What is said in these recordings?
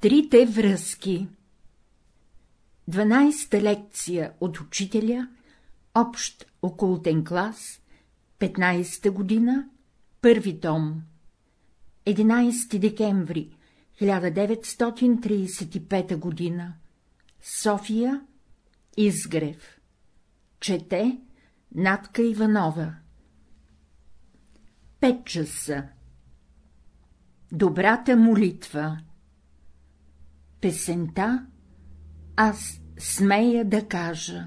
Трите връзки. 12-та лекция от учителя, общ окултен клас, 15-та година, първи том. 11 декември 1935 година. София Изгрев. Чете Натка Иванова. Пет часа. Добрата молитва Песента Аз смея да кажа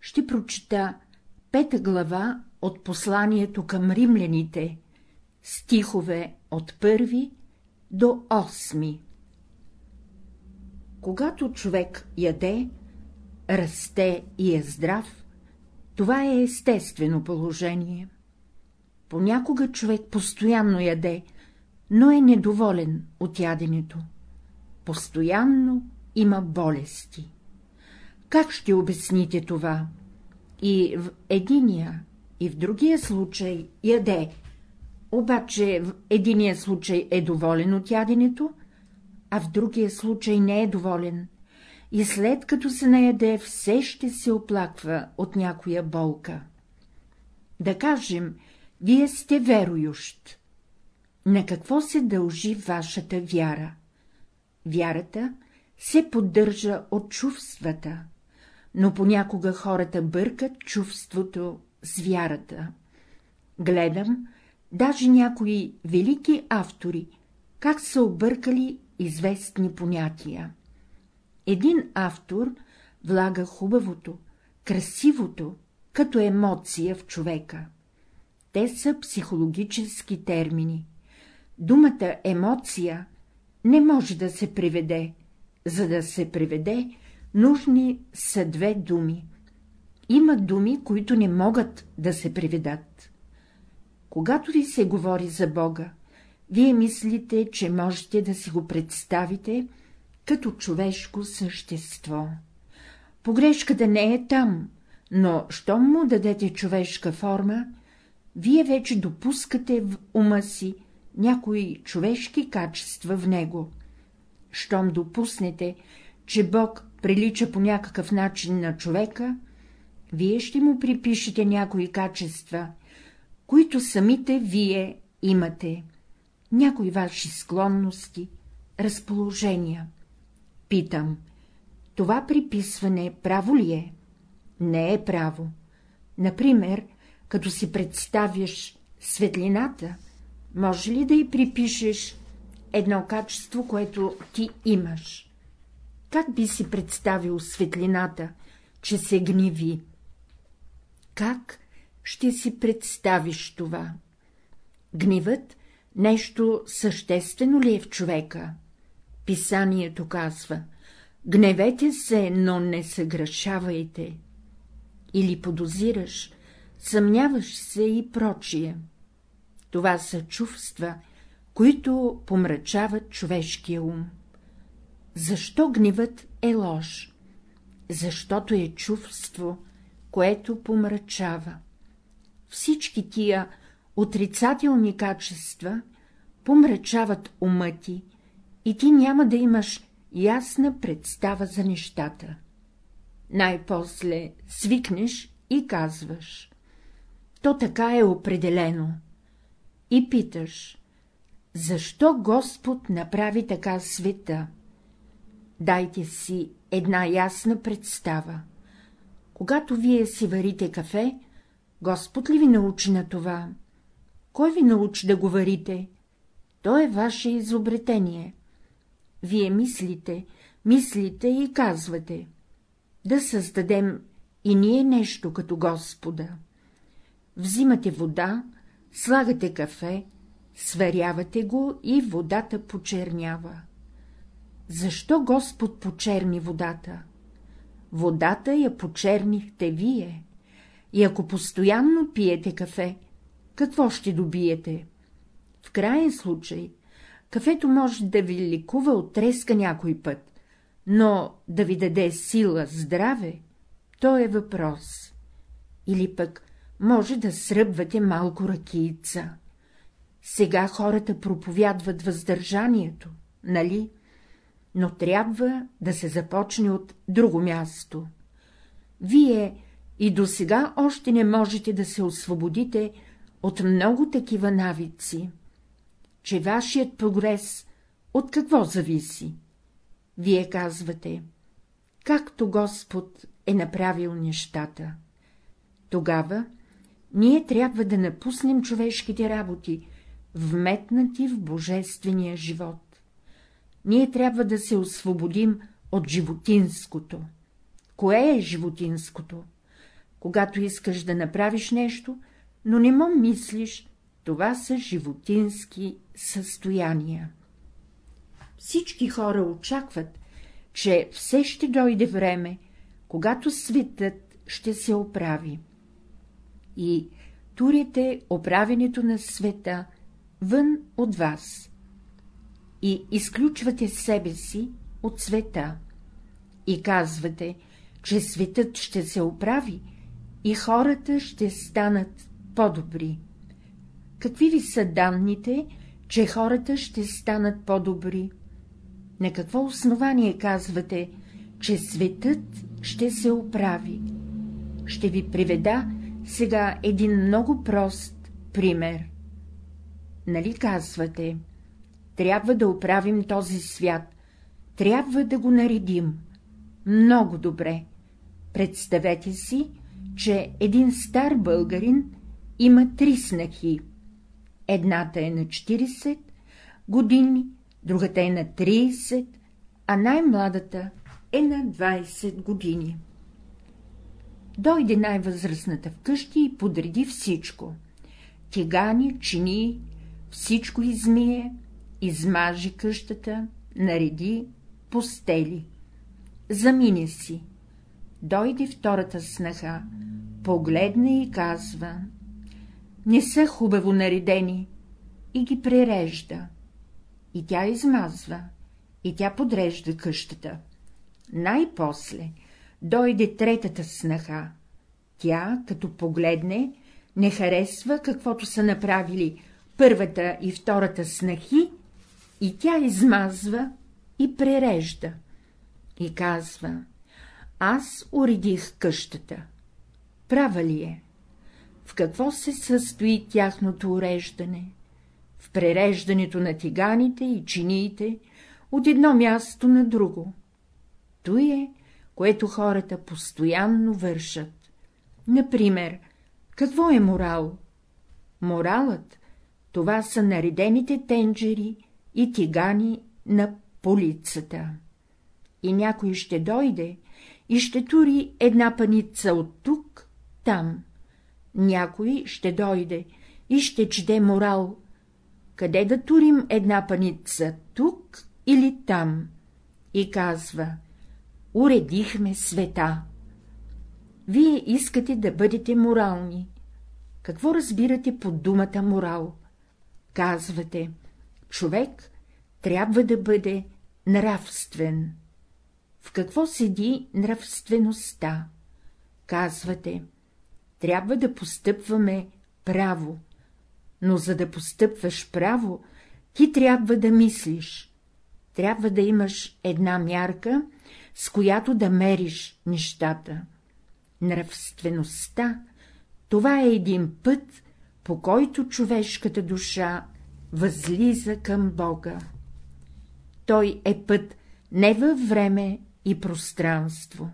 Ще прочита пета глава от посланието към римляните, стихове от първи до осми. Когато човек яде, расте и е здрав, това е естествено положение. Понякога човек постоянно яде, но е недоволен от яденето. Постоянно има болести. Как ще обясните това? И в единия, и в другия случай яде, обаче в единия случай е доволен от яденето, а в другия случай не е доволен, и след като се наяде, все ще се оплаква от някоя болка. Да кажем, вие сте верующ. На какво се дължи вашата вяра? Вярата се поддържа от чувствата, но понякога хората бъркат чувството с вярата. Гледам, даже някои велики автори, как са объркали известни понятия. Един автор влага хубавото, красивото, като емоция в човека. Те са психологически термини. Думата емоция не може да се преведе. За да се преведе, нужни са две думи. Има думи, които не могат да се преведат. Когато ви се говори за Бога, вие мислите, че можете да си го представите като човешко същество. Погрешката не е там, но, щом му дадете човешка форма, вие вече допускате в ума си някои човешки качества в него. Щом допуснете, че Бог прилича по някакъв начин на човека, вие ще му припишете някои качества, които самите вие имате, някои ваши склонности, разположения. Питам, това приписване право ли е? Не е право. Например, като си представяш светлината, може ли да й припишеш едно качество, което ти имаш? Как би си представил светлината, че се гниви? Как ще си представиш това? Гнивът нещо съществено ли е в човека? Писанието казва — гневете се, но не съгрешавайте. Или подозираш, съмняваш се и прочие. Това са чувства, които помрачават човешкия ум. Защо гневът е лош? Защото е чувство, което помрачава. Всички тия отрицателни качества помрачават ума ти и ти няма да имаш ясна представа за нещата. Най-после свикнеш и казваш. То така е определено. И питаш, защо Господ направи така света? Дайте си една ясна представа. Когато вие си варите кафе, Господ ли ви научи на това? Кой ви научи да го варите? То е ваше изобретение. Вие мислите, мислите и казвате. Да създадем и ние нещо като Господа. Взимате вода, слагате кафе, сварявате го и водата почернява. Защо Господ почерни водата? Водата я почернихте вие. И ако постоянно пиете кафе, какво ще добиете? В крайен случай, кафето може да ви ликува от треска някой път, но да ви даде сила, здраве, то е въпрос. Или пък може да сръбвате малко ракийца. Сега хората проповядват въздържанието. нали? Но трябва да се започне от друго място. Вие и до сега още не можете да се освободите от много такива навици, че вашият прогрес от какво зависи? Вие казвате, както Господ е направил нещата. Тогава ние трябва да напуснем човешките работи, вметнати в божествения живот. Ние трябва да се освободим от животинското. Кое е животинското? Когато искаш да направиш нещо, но не му мислиш, това са животински състояния. Всички хора очакват, че все ще дойде време, когато светът ще се оправи. И турите оправенето на света вън от вас. И изключвате себе си от света. И казвате, че светът ще се оправи и хората ще станат по-добри. Какви ви са данните, че хората ще станат по-добри? На какво основание казвате, че светът ще се оправи? Ще ви приведа сега един много прост пример. Нали казвате, трябва да оправим този свят, трябва да го наредим. Много добре. Представете си, че един стар българин има три снахи. Едната е на 40 години, другата е на 30, а най-младата е на 20 години. Дойде най-възрастната вкъщи и подреди всичко. Тигани, чини, всичко измие, измажи къщата, нареди, постели. Замине си. Дойде втората снаха, погледна и казва — не са хубаво наредени, и ги прережда. И тя измазва, и тя подрежда къщата. Най-после дойде третата снаха. Тя, като погледне, не харесва каквото са направили първата и втората снахи, и тя измазва и прережда. И казва — аз уредих къщата. Права ли е? В какво се състои тяхното уреждане? В пререждането на тиганите и чиниите от едно място на друго. Той е, което хората постоянно вършат. Например, какво е морал? Моралът — това са наредените тенджери и тигани на полицата. И някой ще дойде и ще тури една паница от тук, там. Някой ще дойде и ще чете морал. Къде да турим една паница, тук или там? И казва — уредихме света. Вие искате да бъдете морални. Какво разбирате под думата морал? Казвате, човек трябва да бъде нравствен. В какво седи нравствеността? Казвате, трябва да постъпваме право, но за да постъпваш право, ти трябва да мислиш, трябва да имаш една мярка, с която да мериш нещата. Нравствеността — това е един път, по който човешката душа възлиза към Бога. Той е път не във време и пространство.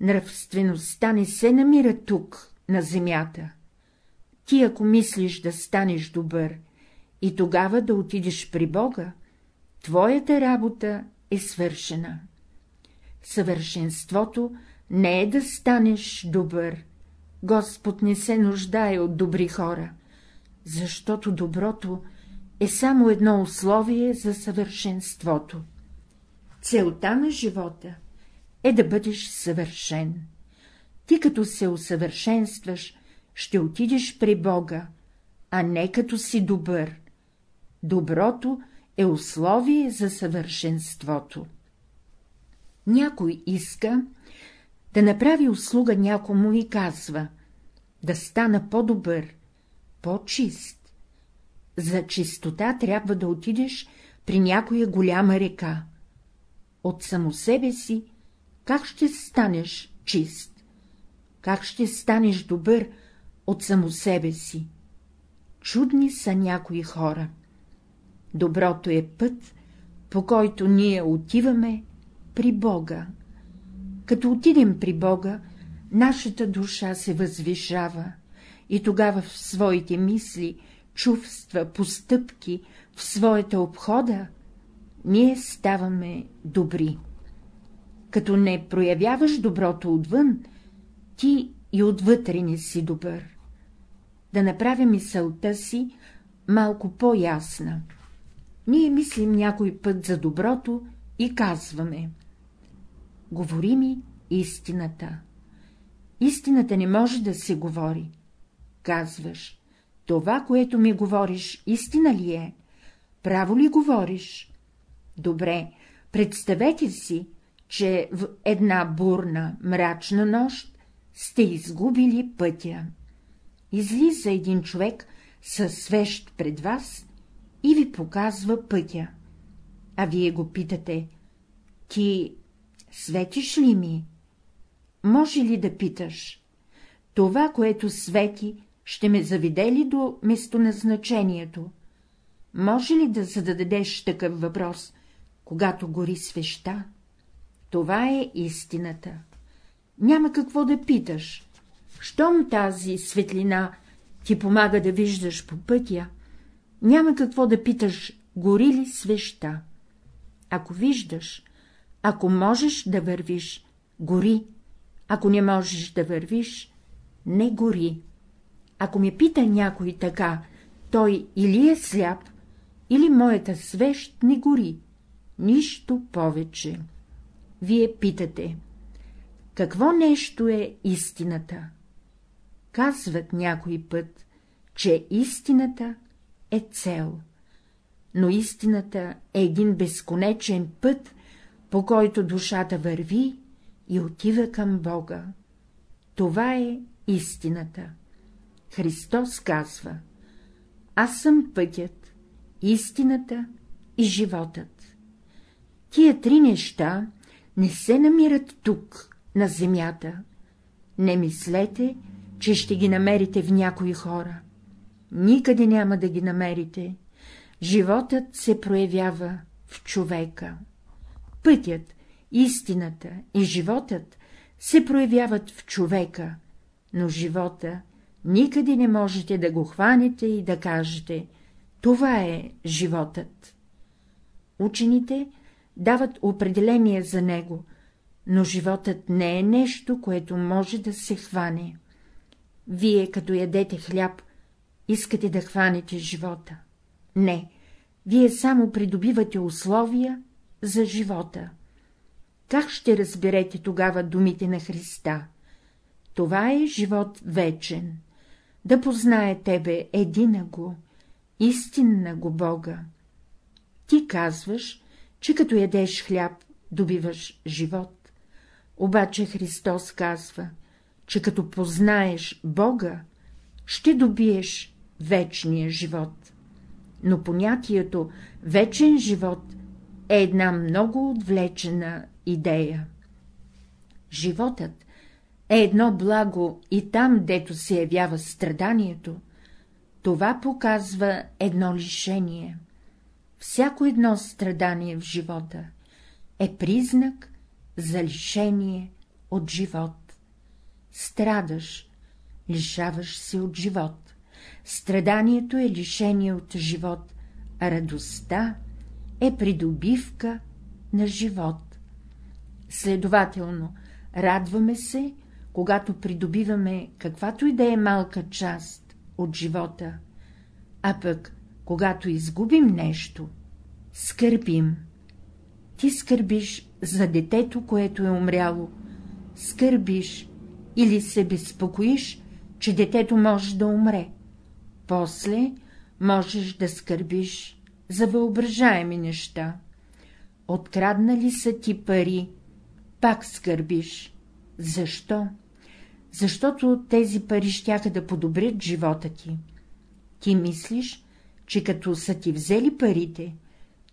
Нравствеността не се намира тук, на земята. Ти, ако мислиш да станеш добър и тогава да отидеш при Бога, твоята работа е свършена. Съвършенството не е да станеш добър. Господ не се нуждае от добри хора, защото доброто е само едно условие за съвършенството. Целта на живота е да бъдеш съвършен. Ти като се усъвършенстваш, ще отидеш при Бога, а не като си добър. Доброто е условие за съвършенството. Някой иска да направи услуга някому и казва — да стана по-добър, по-чист. За чистота трябва да отидеш при някоя голяма река. От само себе си как ще станеш чист? Как ще станеш добър от само себе си? Чудни са някои хора. Доброто е път, по който ние отиваме при Бога. Като отидем при Бога, нашата душа се възвишава и тогава в своите мисли, чувства, постъпки, в своята обхода, ние ставаме добри. Като не проявяваш доброто отвън, ти и отвътре не си добър. Да направя мисълта си малко по-ясна. Ние мислим някой път за доброто и казваме. Говори ми истината. Истината не може да се говори. Казваш, това, което ми говориш, истина ли е? Право ли говориш? Добре, представете си, че в една бурна, мрачна нощ сте изгубили пътя. Излиза един човек със свещ пред вас и ви показва пътя. А вие го питате, ти светиш ли ми? Може ли да питаш? Това, което свети, ще ме заведе ли до местоназначението? Може ли да зададеш такъв въпрос, когато гори свеща? Това е истината. Няма какво да питаш. Щом тази светлина ти помага да виждаш по пътя, няма какво да питаш, гори ли свеща. Ако виждаш, ако можеш да вървиш, гори, ако не можеш да вървиш, не гори. Ако ме пита някой така, той или е сляп, или моята свещ не гори, нищо повече. Вие питате, какво нещо е истината? Казват някой път, че истината е цел, но истината е един безконечен път, по който душата върви и отива към Бога. Това е истината. Христос казва, аз съм пътят, истината и животът. Тия три неща не се намират тук, на земята. Не мислете, че ще ги намерите в някои хора. Никъде няма да ги намерите. Животът се проявява в човека. Пътят, истината и животът се проявяват в човека, но живота никъде не можете да го хванете и да кажете — това е животът. Учените дават определение за него, но животът не е нещо, което може да се хване. Вие, като ядете хляб, искате да хванете живота. Не, вие само придобивате условия за живота. Как ще разберете тогава думите на Христа? Това е живот вечен. Да познае тебе едина го, истинна го Бога. Ти казваш, че като ядеш хляб, добиваш живот. Обаче Христос казва, че като познаеш Бога, ще добиеш вечния живот. Но понятието вечен живот е една много отвлечена идея. Животът е едно благо и там, дето се явява страданието, това показва едно лишение. Всяко едно страдание в живота е признак за лишение от живот. Страдаш, лишаваш се от живот. Страданието е лишение от живот, а радостта е придобивка на живот. Следователно, радваме се, когато придобиваме каквато и да е малка част от живота, а пък, когато изгубим нещо, скърбим. Ти скърбиш за детето, което е умряло, скърбиш или се безпокоиш, че детето може да умре. После можеш да скърбиш за въображаеми неща. Откраднали са ти пари, пак скърбиш. Защо? Защото тези пари щяха да подобрят живота ти. Ти мислиш, че като са ти взели парите,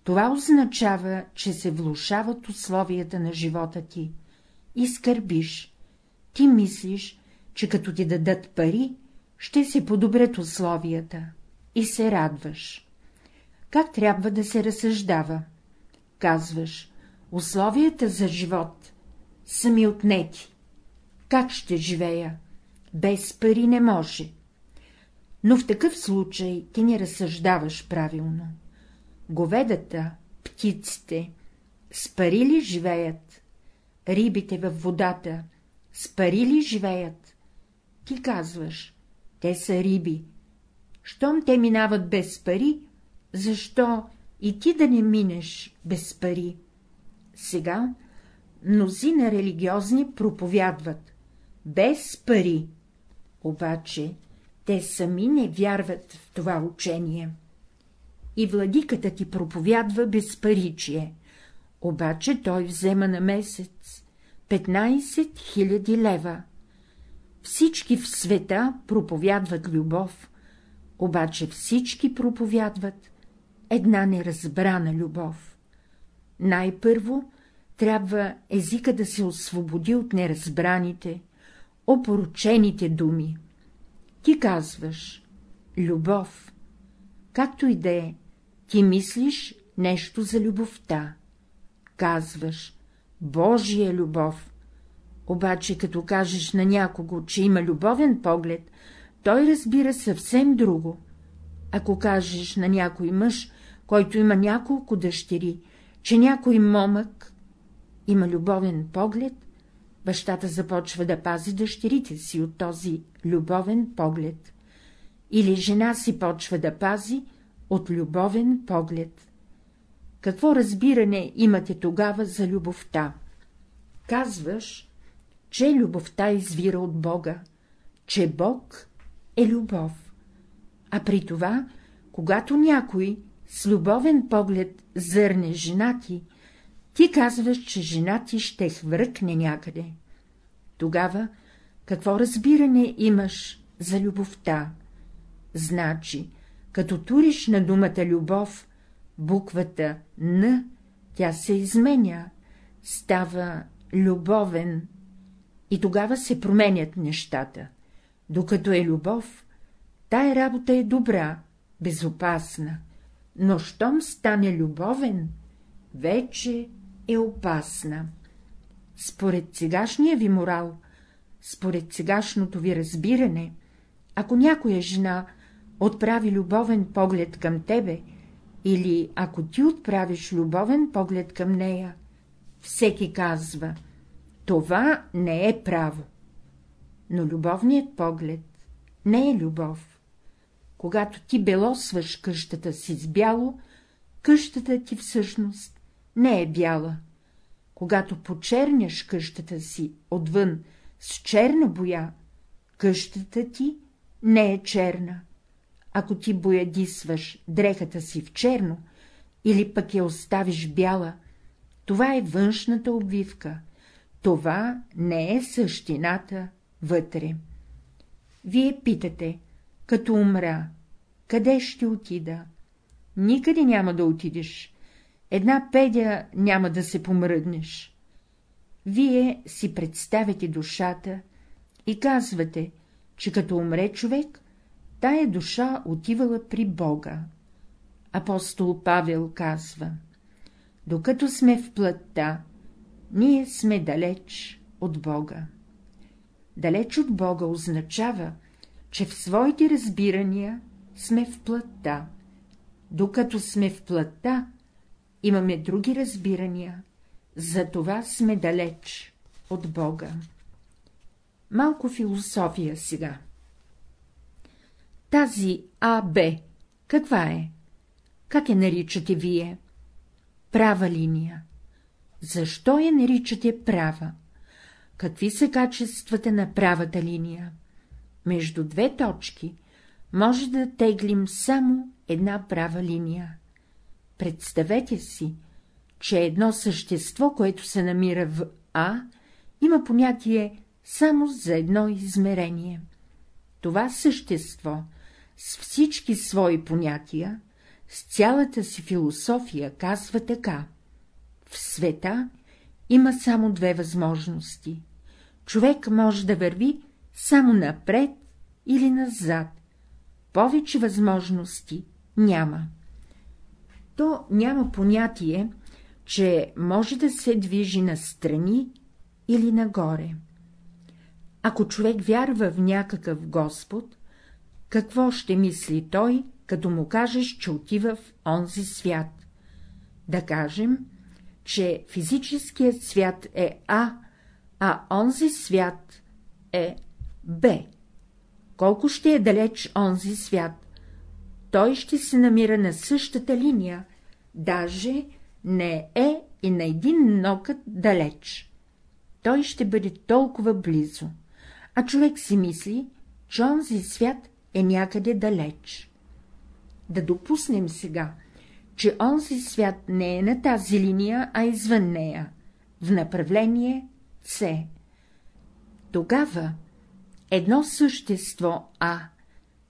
Това означава, че се влушават условията на живота ти и скърбиш. Ти мислиш, че като ти дадат пари, ще се подобрят условията и се радваш. Как трябва да се разсъждава? Казваш, условията за живот са ми отнети. Как ще живея? Без пари не може. Но в такъв случай ти не разсъждаваш правилно. Говедата, птиците, с пари ли живеят? Рибите във водата, с пари ли живеят? Ти казваш, те са риби. Щом те минават без пари, защо и ти да не минеш без пари? Сега мнозина религиозни проповядват без пари, обаче те сами не вярват в това учение. И владиката ти проповядва безпаричие, обаче той взема на месец 15 000 лева. Всички в света проповядват любов, обаче всички проповядват една неразбрана любов. Най-първо трябва езика да се освободи от неразбраните, опоручените думи. Ти казваш — любов. Както и да е, ти мислиш нещо за любовта. Казваш — Божия любов. Обаче, като кажеш на някого, че има любовен поглед, той разбира съвсем друго. Ако кажеш на някой мъж, който има няколко дъщери, че някой момък има любовен поглед, бащата започва да пази дъщерите си от този любовен поглед. Или жена си почва да пази от любовен поглед. Какво разбиране имате тогава за любовта? Казваш, че любовта извира от Бога, че Бог е любов. А при това, когато някой с любовен поглед зърне жена ти, казваш, че жена ти ще хвъркне някъде. Тогава какво разбиране имаш за любовта? Значи, като туриш на думата любов, буквата Н, тя се изменя, става любовен, и тогава се променят нещата. Докато е любов, тая работа е добра, безопасна, но щом стане любовен, вече е опасна. Според сегашния ви морал, според сегашното ви разбиране, ако някоя жена отправи любовен поглед към тебе, или ако ти отправиш любовен поглед към нея, всеки казва — това не е право. Но любовният поглед не е любов. Когато ти белосваш къщата си с бяло, къщата ти всъщност не е бяла. Когато почерняш къщата си отвън с черна боя, къщата ти не е черна. Ако ти боядисваш дрехата си в черно, или пък я оставиш бяла, това е външната обвивка, това не е същината вътре. Вие питате, като умра, къде ще отида? Никъде няма да отидеш, една педя няма да се помръднеш. Вие си представяте душата и казвате, че като умре човек, тая душа отивала при Бога. Апостол Павел казва, докато сме в плътта, ние сме далеч от Бога. Далеч от Бога означава, че в своите разбирания сме в плътта. Докато сме в плътта, имаме други разбирания, за това сме далеч от Бога. Малко философия сега. Тази АБ, каква е? Как я наричате вие? Права линия. Защо я наричате права? Какви са качествата на правата линия? Между две точки може да теглим само една права линия. Представете си, че едно същество, което се намира в А, има понятие само за едно измерение. Това същество с всички свои понятия с цялата си философия казва така. В света има само две възможности. Човек може да върви само напред или назад. Повече възможности няма. То няма понятие, че може да се движи настрани или нагоре. Ако човек вярва в някакъв Господ, какво ще мисли той, като му кажеш, че отива в онзи свят? Да кажем, че физическият свят е А, а онзи свят е Б. Колко ще е далеч онзи свят? Той ще се намира на същата линия, даже не е и на един нокът далеч. Той ще бъде толкова близо, а човек си мисли, че онзи свят е някъде далеч. Да допуснем сега, че онзи свят не е на тази линия, а извън нея, в направление С. Тогава едно същество А,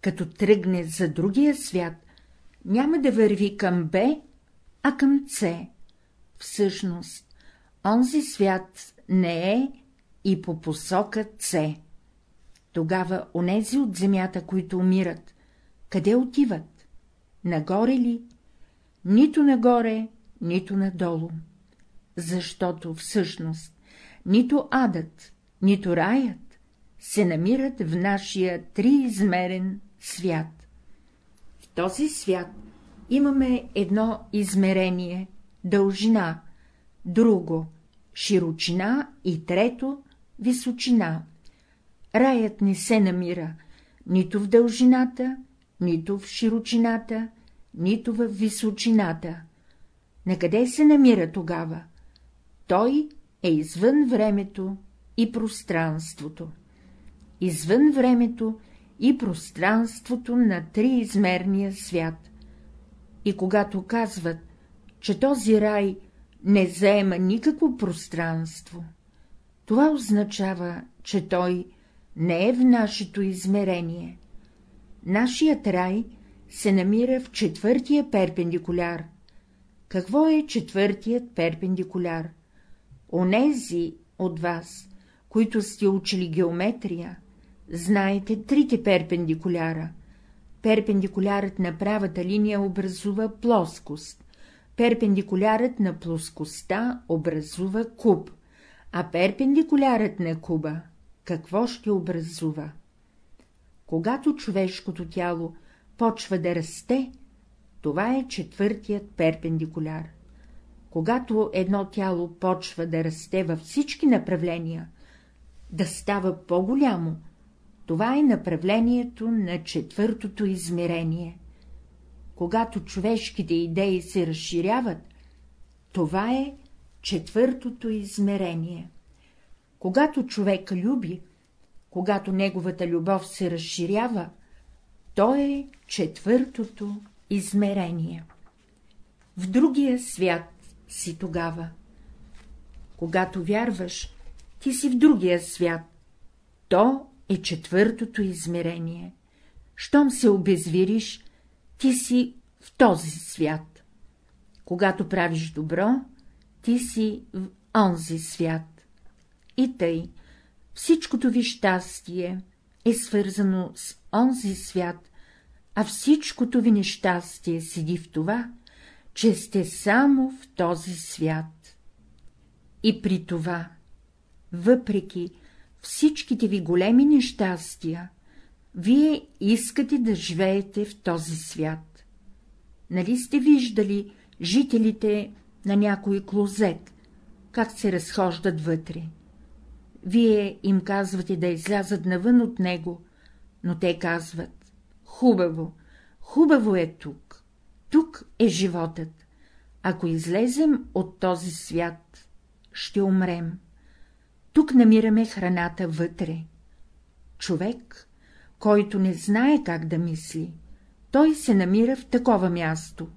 като тръгне за другия свят, няма да върви към Б, а към С. Всъщност, онзи свят не е и по посока С. Тогава онези от земята, които умират, къде отиват? Нагоре ли? Нито нагоре, нито надолу. Защото всъщност нито адът, нито раят се намират в нашия триизмерен свят. В този свят имаме едно измерение — дължина, друго — широчина и трето — височина. Раят не се намира нито в дължината, нито в широчината, нито в височината. Накъде се намира тогава? Той е извън времето и пространството. Извън времето и пространството на триизмерния свят. И когато казват, че този рай не заема никакво пространство, това означава, че той не е в нашето измерение. Нашият рай се намира в четвъртия перпендикуляр. Какво е четвъртият перпендикуляр? Онези от вас, които сте учили геометрия, знаете трите перпендикуляра. Перпендикулярът на правата линия образува плоскост, перпендикулярът на плоскостта образува куб, а перпендикулярът на куба какво ще образува? Когато човешкото тяло почва да расте, това е четвъртият перпендикуляр. Когато едно тяло почва да расте във всички направления, да става по-голямо, това е направлението на четвъртото измерение. Когато човешките идеи се разширяват, това е четвъртото измерение. Когато човек люби, когато неговата любов се разширява, то е четвъртото измерение. В другия свят си тогава. Когато вярваш, ти си в другия свят. То е четвъртото измерение. Щом се обезвириш, ти си в този свят. Когато правиш добро, ти си в онзи свят. И тъй, всичкото ви щастие е свързано с онзи свят, а всичкото ви нещастие седи в това, че сте само в този свят. И при това, въпреки всичките ви големи нещастия, вие искате да живеете в този свят. Нали сте виждали жителите на някой клозет, как се разхождат вътре? Вие им казвате да излязат навън от него, но те казват — хубаво, хубаво е тук, тук е животът. Ако излезем от този свят, ще умрем. Тук намираме храната вътре. Човек, който не знае как да мисли, той се намира в такова място.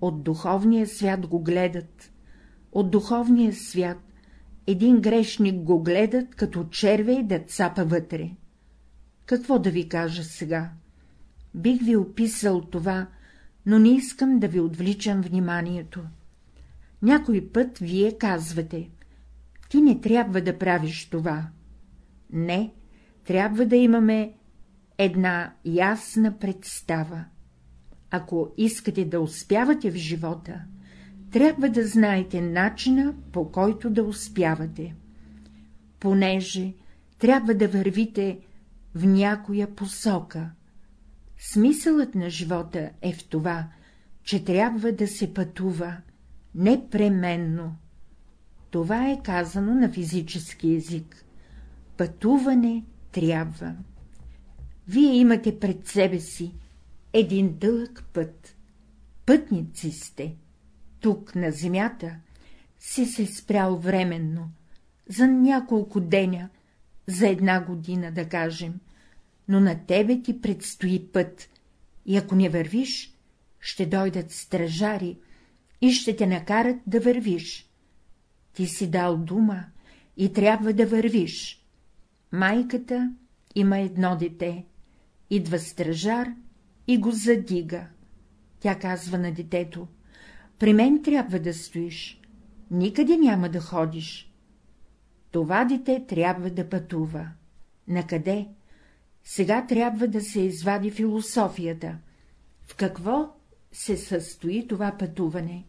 От духовния свят го гледат, от духовния свят един грешник го гледат като червей да цапа вътре. Какво да ви кажа сега? Бих ви описал това, но не искам да ви отвличам вниманието. Някой път вие казвате — ти не трябва да правиш това. Не, трябва да имаме една ясна представа. Ако искате да успявате в живота, трябва да знаете начина, по който да успявате. Понеже трябва да вървите в някоя посока. Смисълът на живота е в това, че трябва да се пътува, непременно. Това е казано на физически език. Пътуване трябва. Вие имате пред себе си един дълъг път. Пътници сте. Тук, на земята, си се спрял временно, за няколко деня, за една година, да кажем, но на тебе ти предстои път, и ако не вървиш, ще дойдат стражари и ще те накарат да вървиш. Ти си дал дума и трябва да вървиш. Майката има едно дете, идва стражар и го задига. Тя казва на детето — при мен трябва да стоиш, никъде няма да ходиш. Това дете трябва да пътува. Накъде? Сега трябва да се извади философията. В какво се състои това пътуване?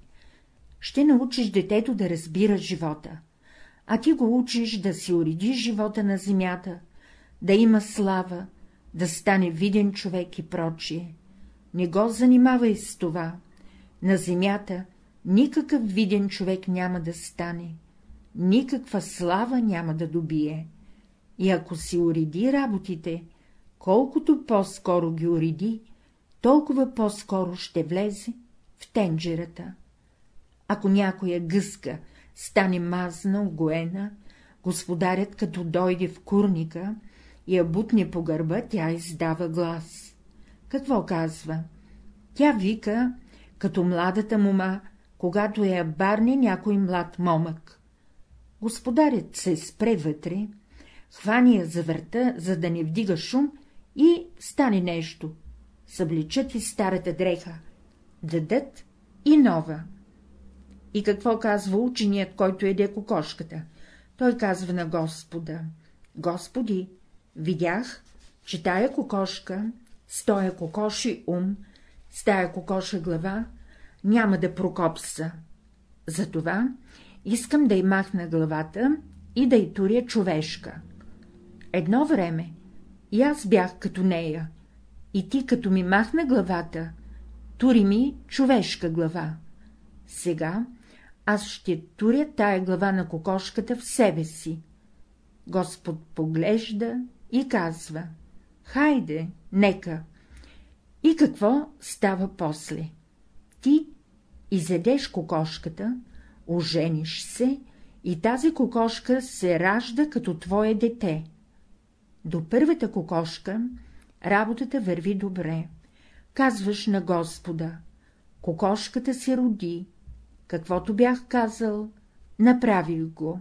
Ще научиш детето да разбира живота, а ти го учиш да си уреди живота на земята, да има слава, да стане виден човек и прочие. Не го занимавай с това. На земята никакъв виден човек няма да стане, никаква слава няма да добие. И ако си уреди работите, колкото по-скоро ги уреди, толкова по-скоро ще влезе в тенджерата. Ако някоя гъска стане мазна, огоена, господарят, като дойде в курника и я бутне по гърба, тя издава глас. Какво казва? Тя вика, като младата мума, когато я барне някой млад момък. Господарят се спре вътре, хвани я за върта, за да не вдига шум и стане нещо. Събличат и старата дреха, дадат и нова. И какво казва ученият, който еде кокошката? Той казва на Господа. Господи, видях, че тая кокошка, с тоя кокоши ум, с тая кокоша глава, няма да прокопса. Затова искам да й махна главата и да й туря човешка. Едно време и аз бях като нея, и ти, като ми махна главата, тури ми човешка глава. Сега аз ще туря тая глава на кокошката в себе си. Господ поглежда и казва — хайде, нека. И какво става после? Ти изедеш кокошката, ожениш се и тази кокошка се ражда като твое дете. До първата кокошка работата върви добре. Казваш на Господа — кокошката се роди, каквото бях казал, направих го.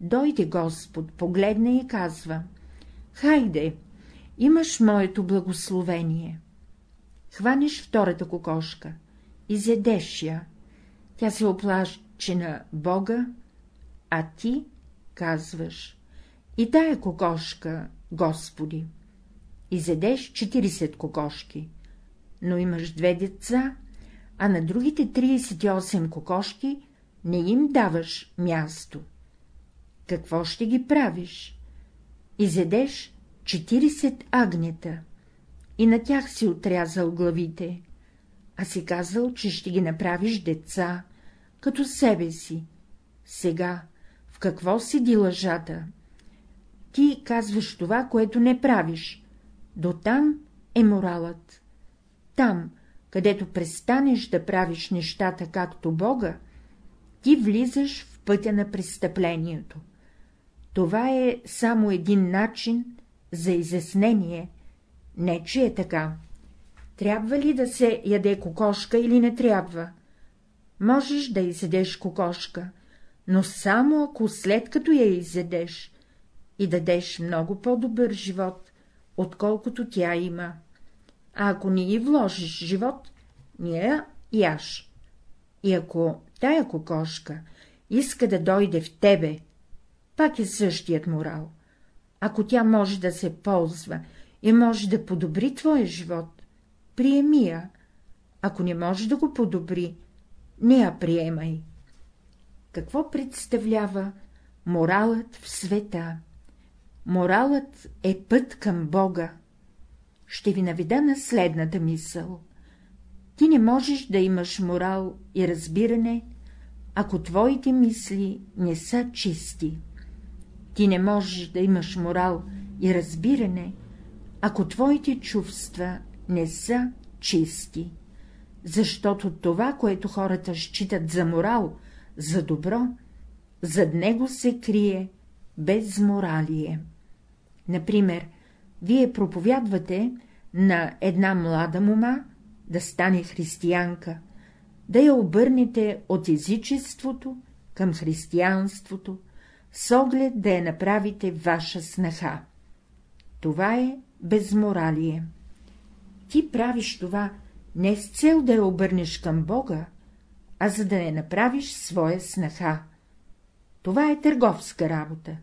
Дойде Господ, погледна и казва — хайде, имаш моето благословение. Хванеш втората кокошка, изедеш я, тя се оплащи на Бога, а ти казваш — и тая кокошка, Господи. Изедеш 40 кокошки, но имаш две деца, а на другите 38 кокошки не им даваш място. Какво ще ги правиш? Изедеш 40 агнета и на тях си отрязал главите, а си казал, че ще ги направиш деца, като себе си. Сега, в какво седи лъжата? Ти казваш това, което не правиш. До там е моралът. Там, където престанеш да правиш нещата както Бога, ти влизаш в пътя на престъплението. Това е само един начин за изяснение, не че е така. Трябва ли да се яде кокошка или не трябва? Можеш да изедеш кокошка, но само ако след като я изедеш и дадеш много по-добър живот, отколкото тя има. А ако не й вложиш живот, ния яш. И ако тая кокошка иска да дойде в тебе, пак е същият морал. Ако тя може да се ползва и може да подобри твоя живот, приеми я. Ако не може да го подобри, не я приемай. Какво представлява моралът в света? Моралът е път към Бога. Ще ви наведа на следната мисъл. Ти не можеш да имаш морал и разбиране, ако твоите мисли не са чисти. Ти не можеш да имаш морал и разбиране, ако твоите чувства не са чисти, защото това, което хората считат за морал, за добро, зад него се крие безморалие. Например, вие проповядвате на една млада мома да стане християнка, да я обърнете от езичеството към християнството, с оглед да я направите ваша снаха. Това е безморалие. Ти правиш това не с цел да я обърнеш към Бога, а за да я направиш своя снаха. Това е търговска работа.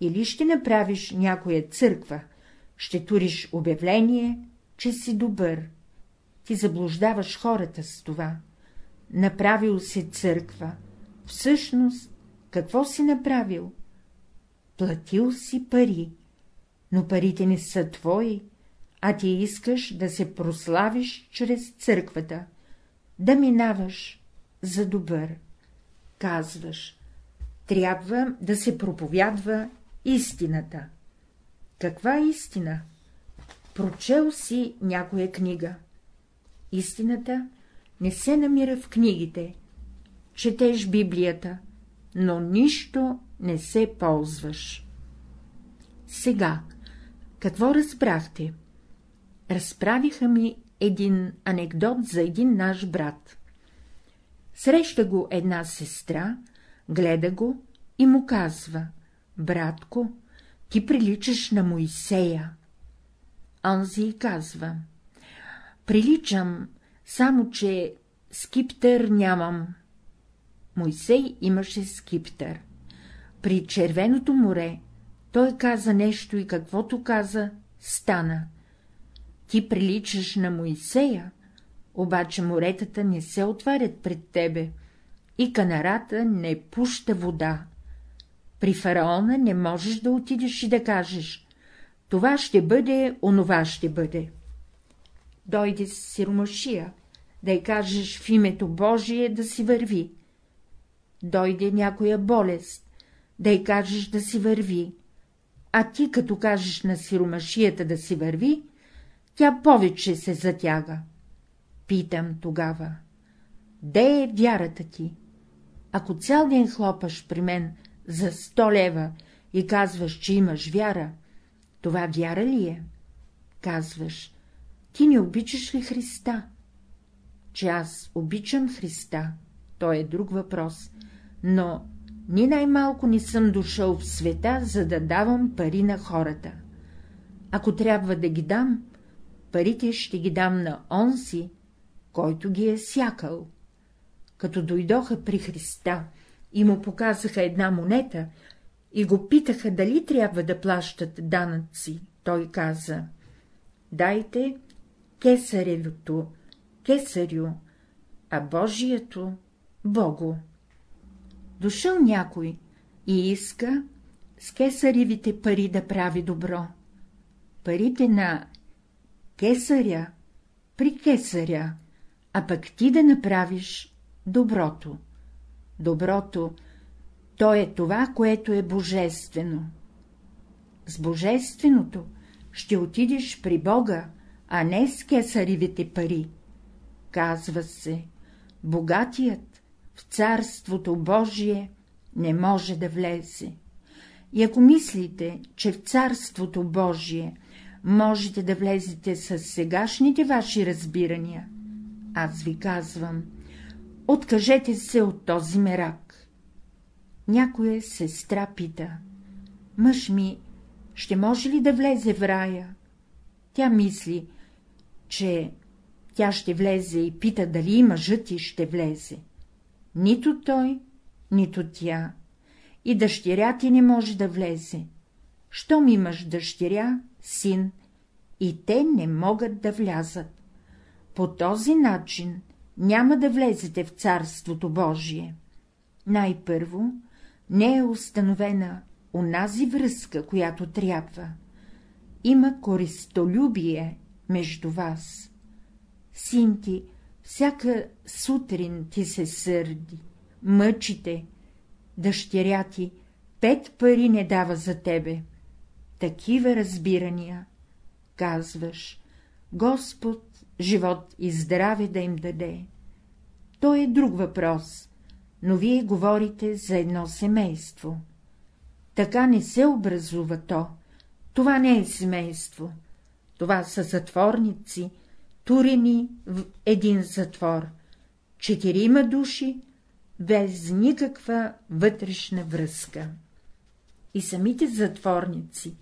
Или ще направиш някоя църква, ще туриш обявление, че си добър. Ти заблуждаваш хората с това. Направил си църква. Всъщност, какво си направил? Платил си пари, но парите не са твои, а ти искаш да се прославиш чрез църквата, да минаваш за добър. Казваш, трябва да се проповядва истината. Каква истина? Прочел си някоя книга. Истината не се намира в книгите. Четеш Библията, но нищо не се ползваш. Сега, какво разбрахте? Разправиха ми един анекдот за един наш брат. Среща го една сестра, гледа го и му казва — братко, ти приличаш на Моисея. Онзи казва — приличам, само че скиптър нямам. Мойсей имаше скиптър. При червеното море той каза нещо и каквото каза, стана. Ти приличаш на Моисея, обаче моретата не се отварят пред тебе и канарата не пуща вода. При фараона не можеш да отидеш и да кажеш — това ще бъде, онова ще бъде. Дойде сиромашия, да й кажеш в името Божие да си върви. Дойде някоя болест, да й кажеш да си върви, а ти като кажеш на сиромашията да си върви, тя повече се затяга. Питам тогава, де е вярата ти? Ако цял ден хлопаш при мен за сто лева и казваш, че имаш вяра, това вяра ли е? Казваш, ти не обичаш ли Христа? Че аз обичам Христа, то е друг въпрос, но ни най-малко не съм дошъл в света, за да давам пари на хората. Ако трябва да ги дам, парите ще ги дам на онзи, който ги е сякал. Като дойдоха при Христа и му показаха една монета и го питаха, дали трябва да плащат данъци, той каза — дайте кесаревото, кесарю, а Божието — Богу. Дошъл някой и иска с кесаревите пари да прави добро. Парите на кесаря при кесаря, а пък ти да направиш доброто. Доброто — то е това, което е божествено. С божественото ще отидеш при Бога, а не с кесаревите пари. Казва се, богатият в Царството Божие не може да влезе. И ако мислите, че в Царството Божие можете да влезете с сегашните ваши разбирания, аз ви казвам, откажете се от този мерак. Някоя сестра пита, мъж ми, ще може ли да влезе в рая? Тя мисли, че тя ще влезе и пита, дали мъжът ти ще влезе. Нито той, нито тя. И дъщеря ти не може да влезе. Щом имаш дъщеря, син, и те не могат да влязат. По този начин няма да влезете в Царството Божие. Най-първо не е установена онази връзка, която трябва. Има користолюбие между вас. Син ти всяка сутрин ти се сърди, мъчите, дъщеря ти пет пари не дава за тебе. Такива разбирания, казваш, Господ живот и здраве да им даде. То е друг въпрос, но вие говорите за едно семейство. Така не се образува то. Това не е семейство. Това са затворници, турени в един затвор. Четирима души, без никаква вътрешна връзка. И самите затворници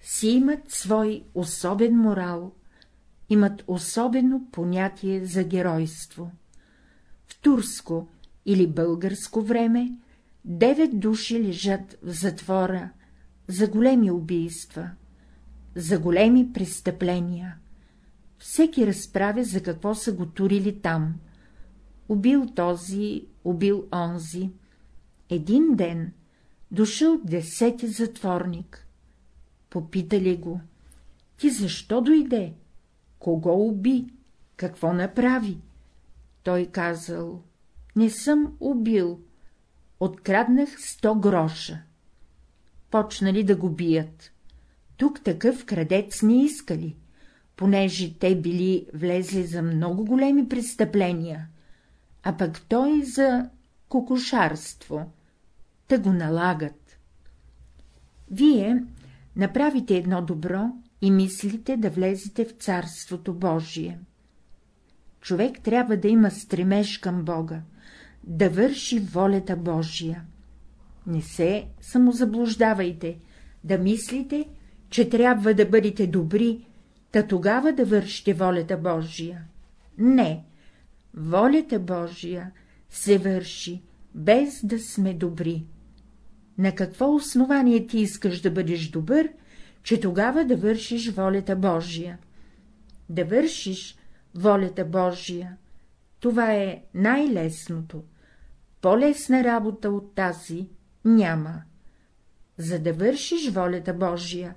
си имат свой особен морал, имат особено понятие за геройство. В турско или българско време девет души лежат в затвора за големи убийства, за големи престъпления. Всеки разправя за какво са го турили там. Убил този, убил онзи. Един ден дошъл десети затворник. Попитали го. Ти защо дойде? Кого уби? Какво направи? Той казал. Не съм убил. Откраднах сто гроша. Почнали да го бият. Тук такъв крадец не искали, понеже те били влезли за много големи престъпления, а пък той за кокошарство. Та го налагат. Вие направите едно добро и мислите да влезете в Царството Божие. Човек трябва да има стремеж към Бога, да върши волята Божия. Не се самозаблуждавайте, да мислите, че трябва да бъдете добри, та тогава да вършите волята Божия. Не, волята Божия се върши, без да сме добри. На какво основание ти искаш да бъдеш добър, че тогава да вършиш волята Божия? Да вършиш волята Божия, това е най-лесното. По-лесна работа от тази няма. За да вършиш волята Божия,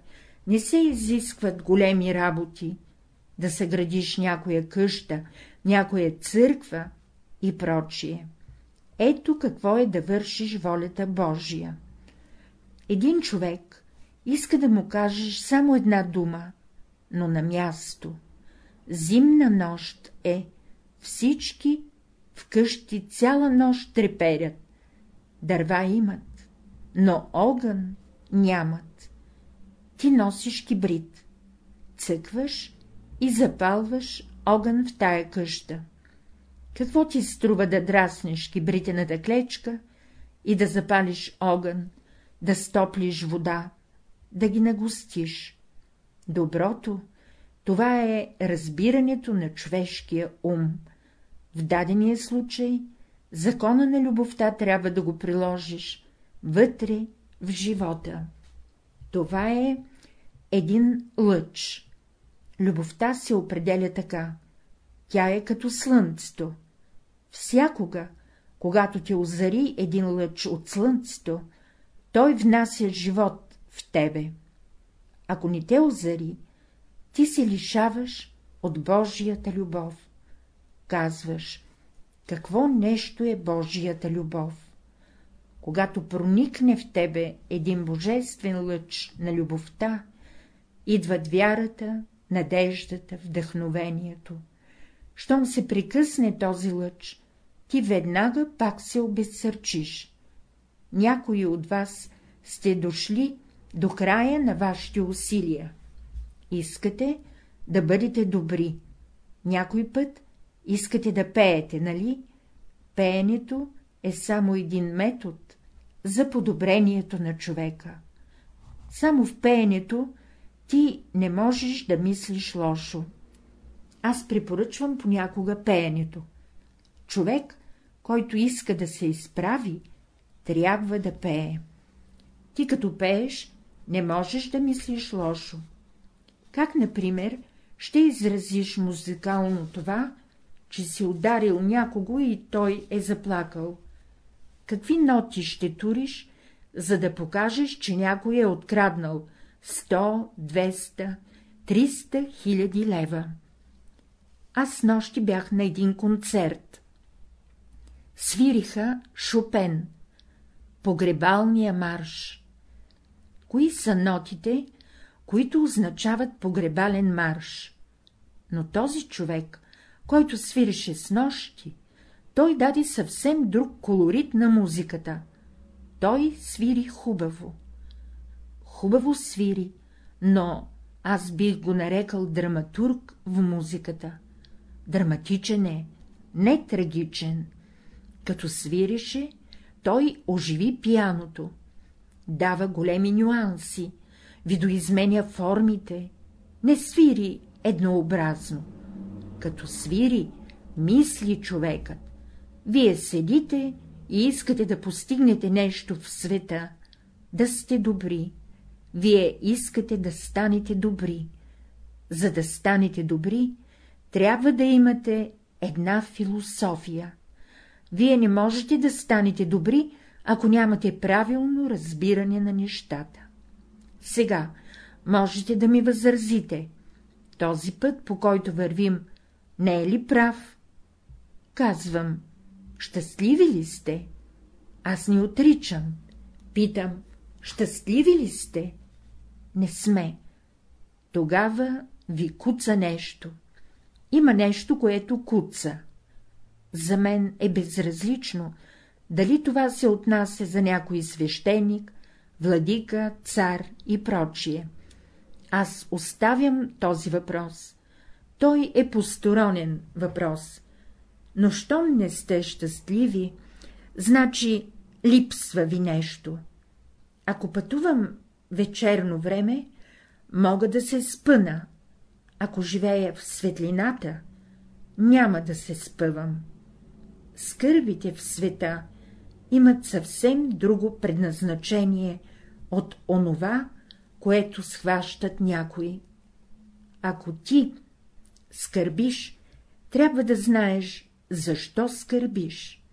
не се изискват големи работи, да съградиш някоя къща, някоя църква и прочие. Ето какво е да вършиш волята Божия. Един човек иска да му кажеш само една дума, но на място. Зимна нощ е, всички вкъщи цяла нощ треперят, дърва имат, но огън нямат. Ти носиш кибрид, цъкваш и запалваш огън в тая къща. Какво ти струва да драснеш кибритената клечка и да запалиш огън, да стоплиш вода, да ги нагостиш? Доброто, това е разбирането на човешкия ум. В дадения случай закона на любовта трябва да го приложиш вътре в живота. Това е един лъч. Любовта се определя така. Тя е като слънцето. Всякога, когато те озари един лъч от слънцето, той внася живот тебе. Ако не те озари, ти се лишаваш от Божията любов. Казваш, какво нещо е Божията любов? Когато проникне в тебе един божествен лъч на любовта, идват вярата, надеждата, вдъхновението. Щом се прекъсне този лъч, ти веднага пак се обезсърчиш. Някои от вас сте дошли до края на вашите усилия. Искате да бъдете добри. Някой път искате да пеете, нали? Пеенето е само един метод за подобрението на човека. Само в пеенето ти не можеш да мислиш лошо. аз препоръчвам понякога пеенето. Човек, който иска да се изправи, трябва да пее. Ти като пееш, не можеш да мислиш лошо. Как, например, ще изразиш музикално това, че си ударил някого и той е заплакал? Какви ноти ще туриш, за да покажеш, че някой е откраднал 100, 200, 300 хиляди лева? Аз нощи бях на един концерт. Свириха Шопен, погребалния марш. Кои са нотите, които означават погребален марш? Но този човек, който свирише с нощи, той даде съвсем друг колорит на музиката. Той свири хубаво. Хубаво свири, но аз бих го нарекал драматург в музиката. Драматичен е, не трагичен. Като свирише, той оживи пияното, дава големи нюанси, видоизменя формите, не свири еднообразно. Като свири, мисли човекът. Вие седите и искате да постигнете нещо в света, да сте добри. Вие искате да станете добри. За да станете добри, трябва да имате една философия. Вие не можете да станете добри, ако нямате правилно разбиране на нещата. Сега можете да ми възразите. Този път, по който вървим, не е ли прав? Казвам, щастливи ли сте? Аз не отричам. Питам, щастливи ли сте? Не сме. Тогава ви куца нещо. Има нещо, което куца. За мен е безразлично, дали това се отнася за някой свещеник, владика, цар и прочие. Аз оставям този въпрос. Той е посторонен въпрос. Но щом не сте щастливи, значи липсва ви нещо. Ако пътувам вечерно време, мога да се спъна. Ако живея в светлината, няма да се спъвам. Скърбите в света имат съвсем друго предназначение от онова, което схващат някои. Ако ти скърбиш, трябва да знаеш, защо скърбиш.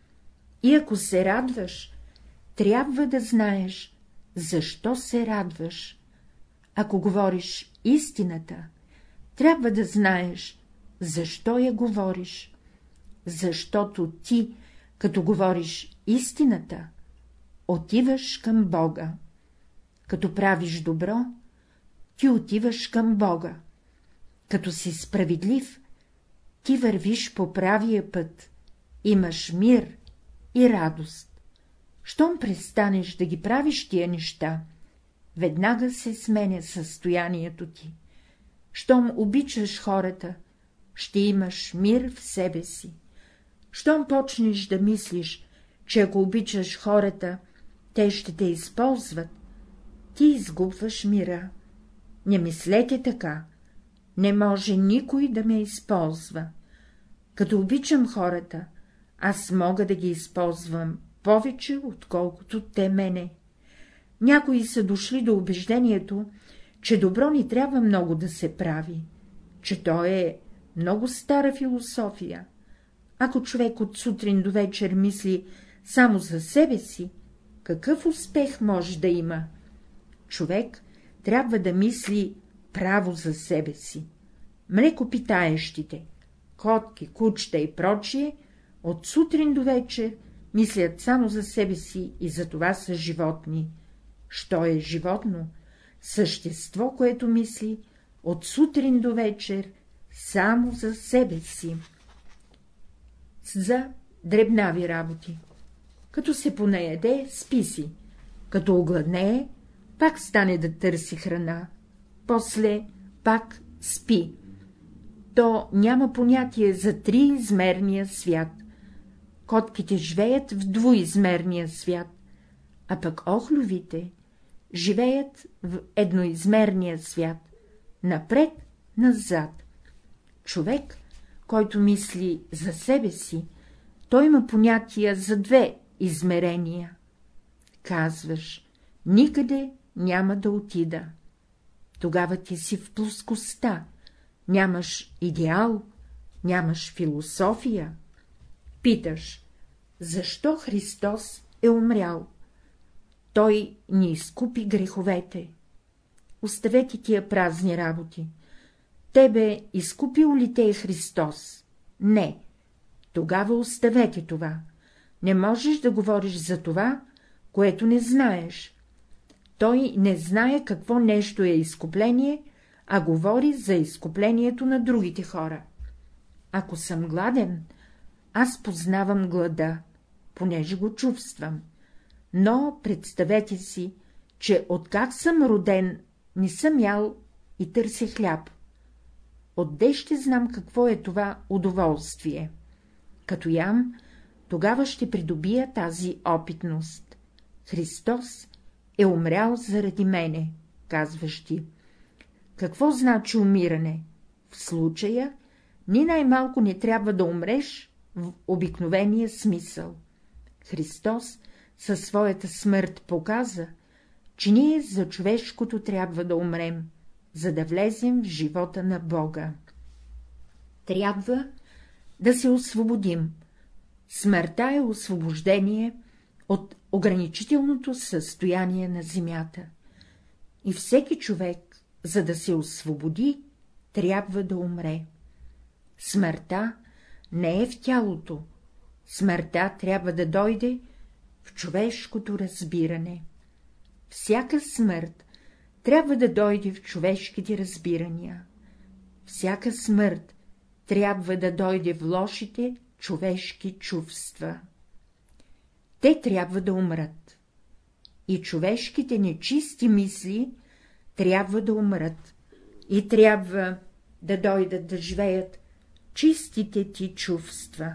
И ако се радваш, трябва да знаеш, защо се радваш. Ако говориш истината, трябва да знаеш, защо я говориш. Защото ти, като говориш истината, отиваш към Бога. Като правиш добро, ти отиваш към Бога. Като си справедлив, ти вървиш по правия път, имаш мир и радост. Щом престанеш да ги правиш тия неща, веднага се сменя състоянието ти. Щом обичаш хората, ще имаш мир в себе си. Щом почнеш да мислиш, че ако обичаш хората, те ще те използват, ти изгубваш мира. Не мислете така, не може никой да ме използва. Като обичам хората, аз мога да ги използвам повече, отколкото те мене. Някои са дошли до убеждението, че добро ни трябва много да се прави, че то е много стара философия. Ако човек от сутрин до вечер мисли само за себе си, какъв успех може да има? Човек трябва да мисли право за себе си. Млекопитаещите, котки, кучета и прочие, от сутрин до вечер мислят само за себе си и за това са животни. Що е животно? Същество, което мисли от сутрин до вечер само за себе си. За дребнави работи. Като се понаяде, спи си, като огладнее, пак стане да търси храна, после пак спи. То няма понятие за триизмерния свят. Котките живеят в двуизмерния свят, а пък охлювите живеят в едноизмерния свят, напред, назад. Човек, който мисли за себе си, той има понятия за две измерения. Казваш, никъде няма да отида. Тогава ти си в плоскостта, нямаш идеал, нямаш философия. Питаш, защо Христос е умрял? Той ни изкупи греховете. Оставете тия празни работи. Тебе изкупил ли те е Христос? Не. Тогава оставете това. Не можеш да говориш за това, което не знаеш. Той не знае какво нещо е изкупление, а говори за изкуплението на другите хора. Ако съм гладен, аз познавам глада, понеже го чувствам. Но представете си, че откак съм роден, не съм ял и търся хляб. Отде ще знам какво е това удоволствие? Като ям, тогава ще придобия тази опитност. Христос е умрял заради мене, казваш ти. Какво значи умиране? В случая ни най-малко не трябва да умреш в обикновения смисъл. Христос със своята смърт показа, че ние за човешкото трябва да умрем, за да влезем в живота на Бога. Трябва да се освободим. Смъртта е освобождение от ограничителното състояние на земята. И всеки човек, за да се освободи, трябва да умре. Смъртта не е в тялото, смъртта трябва да дойде в човешкото разбиране. Всяка смърт трябва да дойде в човешките разбирания. Всяка смърт трябва да дойде в лошите човешки чувства. Те трябва да умрат. И човешките нечисти мисли трябва да умрат. И трябва да дойдат да живеят чистите ти чувства,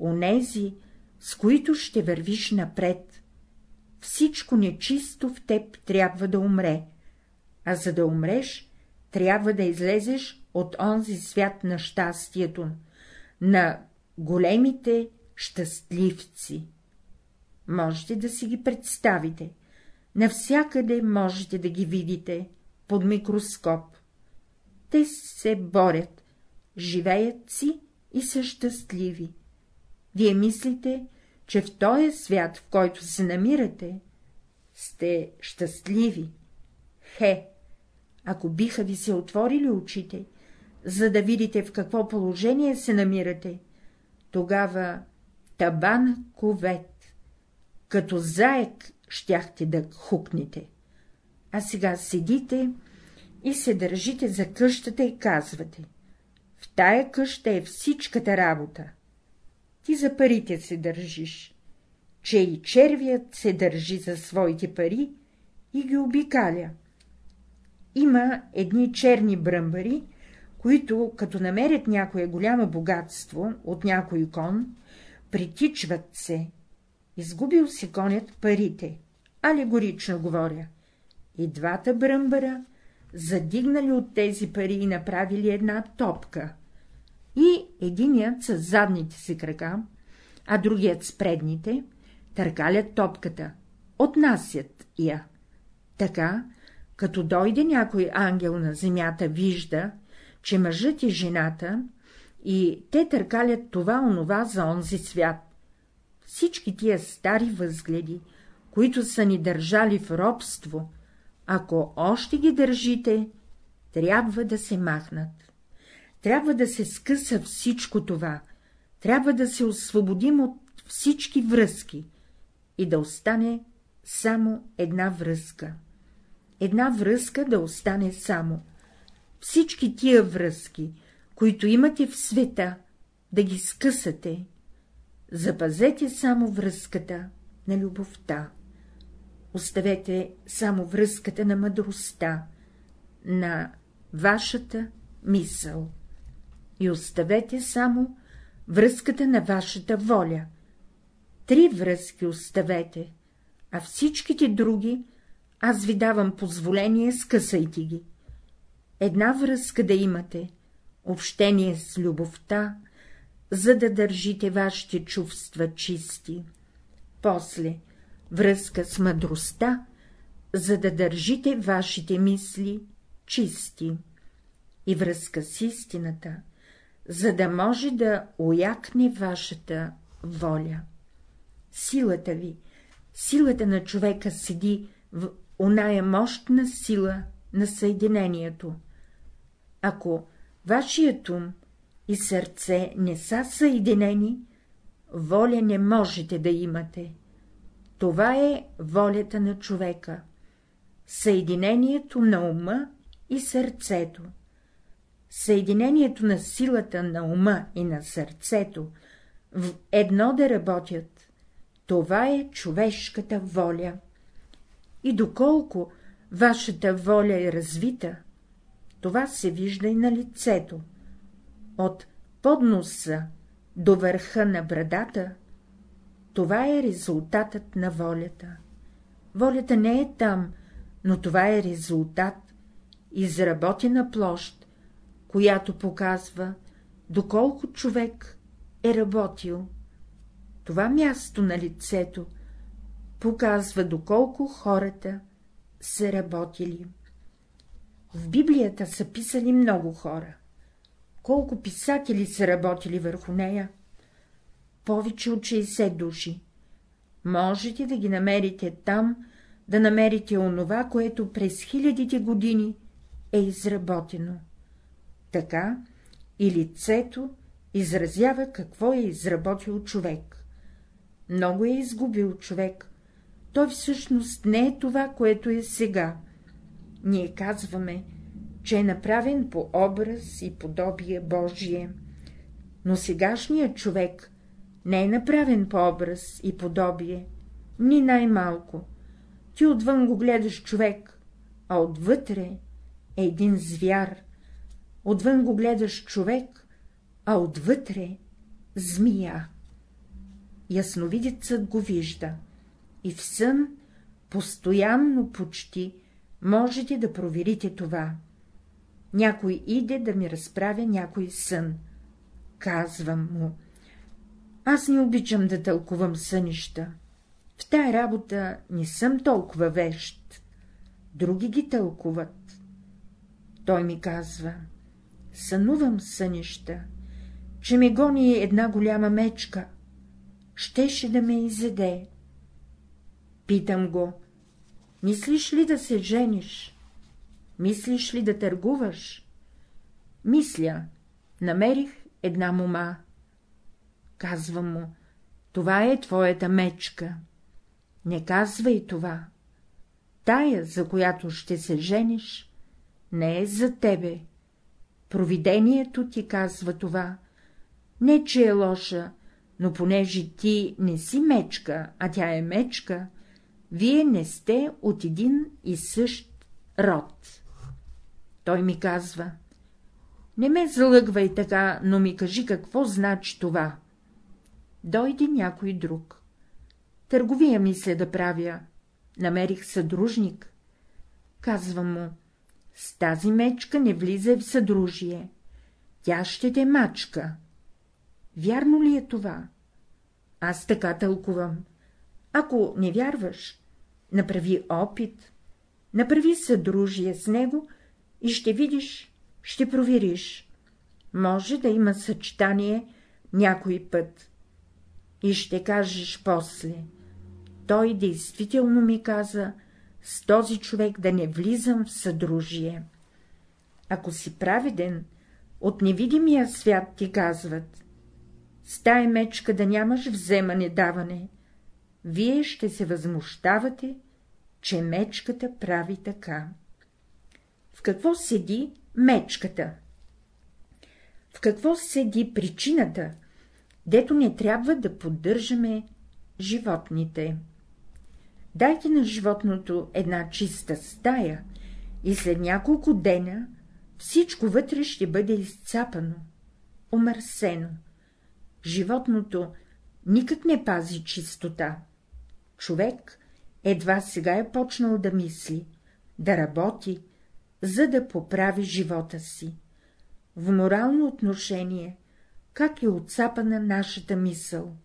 онези, с които ще вървиш напред. Всичко нечисто в теб трябва да умре, а за да умреш, трябва да излезеш от онзи свят на щастието, на големите щастливци. Можете да си ги представите, навсякъде можете да ги видите под микроскоп. Те се борят, живеят си и са щастливи. Вие мислите, че в този свят, в който се намирате, сте щастливи. Хе, ако биха ви се отворили очите, за да видите в какво положение се намирате, тогава табан ковет, като заек щяхте да хукнете. А сега седите и се държите за къщата и казвате — в тая къща е всичката работа. Ти за парите се държиш, че и червият се държи за своите пари и ги обикаля. Има едни черни бръмбари, които, като намерят някое голямо богатство от някой кон, притичват се. Изгубил си конят парите, алегорично говоря. И двата бръмбара задигнали от тези пари и направили една топка. И единият с задните си крака, а другият с предните, търкалят топката, отнасят я. Така, като дойде някой ангел на земята, вижда, че мъжът и жената, и те търкалят това-онова за онзи свят. Всички тия стари възгледи, които са ни държали в робство, ако още ги държите, трябва да се махнат. Трябва да се скъса всичко това, трябва да се освободим от всички връзки и да остане само една връзка. Една връзка да остане само. Всички тия връзки, които имате в света, да ги скъсате. Запазете само връзката на любовта оставете само връзката на мъдростта, на вашата мисъл и оставете само връзката на вашата воля. Три връзки оставете, а всичките други аз ви давам позволение, скъсайте ги. Една връзка да имате, общение с любовта, за да държите вашите чувства чисти, после връзка с мъдростта, за да държите вашите мисли чисти, и връзка с истината, за да може да уякне вашата воля. Силата ви, силата на човека седи в оная мощна сила на съединението. Ако вашият ум и сърце не са съединени, воля не можете да имате. Това е волята на човека. Съединението на ума и сърцето. Съединението на силата на ума и на сърцето в едно да работят, това е човешката воля. И доколко вашата воля е развита, това се вижда и на лицето. От подноса до върха на брадата, това е резултатът на волята. Волята не е там, но това е резултат, изработена площ, която показва, доколко човек е работил. Това място на лицето показва, доколко хората са работили. В Библията са писали много хора. Колко писатели са работили върху нея? Повече от 60 души. Можете да ги намерите там, да намерите онова, което през хилядите години е изработено. Така и лицето изразява какво е изработил човек. Много е изгубил човек. Той всъщност не е това, което е сега. Ние казваме, че е направен по образ и подобие Божие, но сегашният човек не е направен по образ и подобие, ни най-малко. Ти отвън го гледаш човек, а отвътре е един звяр. Отвън го гледаш човек, а отвътре — змия. Ясновидецът го вижда и в сън, постоянно почти, можете да проверите това. Някой иде да ми разправя някой сън. Казвам му. Аз не обичам да тълкувам сънища. В тая работа не съм толкова вещ. Други ги тълкуват. Той ми казва. Сънувам сънища, че ме гони една голяма мечка. Щеше да ме изеде. Питам го. Мислиш ли да се жениш? Мислиш ли да търгуваш? Мисля. Намерих една мома. Казвам му, това е твоята мечка. Не казвай това. Тая, за която ще се жениш, не е за тебе. Провидението ти казва това. Не, че е лоша, но понеже ти не си мечка, а тя е мечка, вие не сте от един и същ род. Той ми казва, не ме залъгвай така, но ми кажи какво значи това. Дойде някой друг. Търговия мисля да правя. Намерих съдружник. Казвам му, с тази мечка не влизай в съдружие. Тя ще те мачка. Вярно ли е това? Аз така тълкувам. Ако не вярваш, направи опит, направи съдружие с него и ще видиш, ще провериш. Може да има съчетание някой път. И ще кажеш после. Той действително ми каза, с този човек да не влизам в съдружие. Ако си праведен, от невидимия свят ти казват, с тая мечка да нямаш вземане-даване, вие ще се възмущавате, че мечката прави така. В какво седи мечката? В какво седи причината, дето не трябва да поддържаме животните? Дайте на животното една чиста стая и след няколко дена всичко вътре ще бъде изцапано, омърсено. Животното никак не пази чистота. Човек едва сега е почнал да мисли, да работи, за да поправи живота си. в морално отношение, как е отцапана нашата мисъл,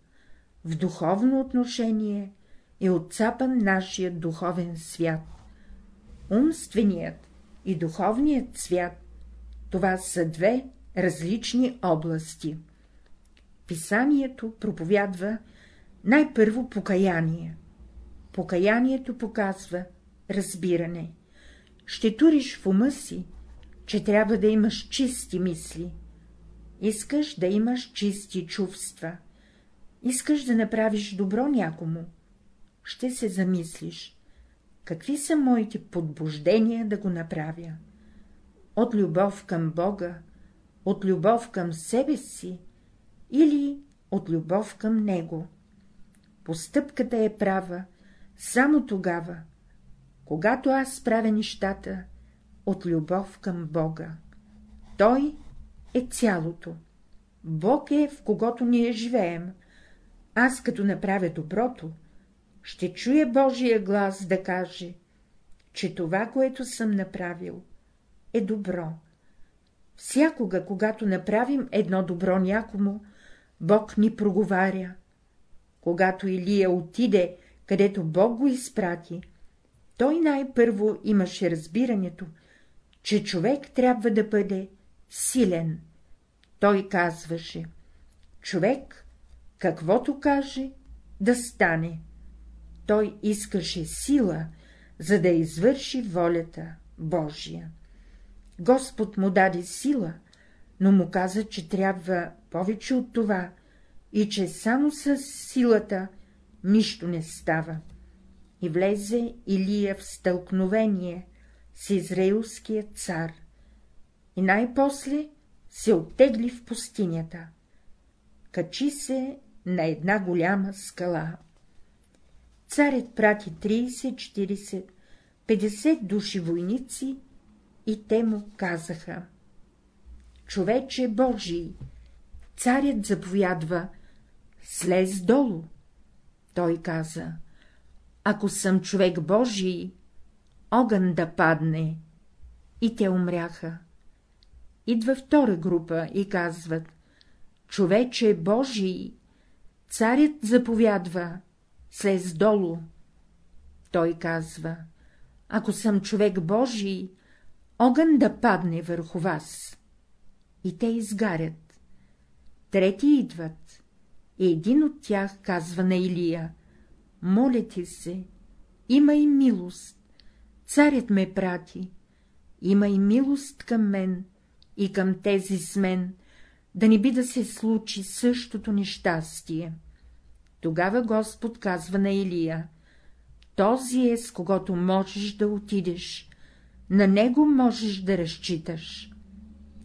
в духовно отношение е отцапан нашия духовен свят. Умственият и духовният свят — това са две различни области. Писанието проповядва най-първо покаяние. Покаянието показва разбиране. Ще туриш в ума си, че трябва да имаш чисти мисли. Искаш да имаш чисти чувства. Искаш да направиш добро някому. Ще се замислиш. Какви са моите подбуждения да го направя? От любов към Бога, от любов към себе си или от любов към Него. Постъпката е права само тогава, когато аз правя нещата от любов към Бога. Той е цялото. Бог е, в когото ние живеем. Аз, като направя доброто, ще чуя Божия глас да каже, че това, което съм направил, е добро. Всякога, когато направим едно добро някому, Бог ни проговаря. Когато Илия отиде, където Бог го изпрати, той най-първо имаше разбирането, че човек трябва да бъде силен. Той казваше — човек, каквото каже, да стане. Той искаше сила, за да извърши волята Божия. Господ му даде сила, но му каза, че трябва повече от това и че само с силата нищо не става. И влезе Илия в стълкновение с израилския цар и най-после се оттегли в пустинята. Качи се на една голяма скала. Царят прати 30, 40, 50 души войници и те му казаха — Човече Божий, царят заповядва, слез долу. Той каза — Ако съм човек Божий, огън да падне. И те умряха. Идва втора група и казват — Човече Божий, царят заповядва, слез долу. Той казва — Ако съм човек Божий, огън да падне върху вас. И те изгарят. Трети идват. И един от тях казва на Илия — Моля ти се, имай милост, царят ме прати, имай милост към мен и към тези с мен, да не би да се случи същото нещастие. Тогава Господ казва на Илия — този е, с когото можеш да отидеш, на него можеш да разчиташ.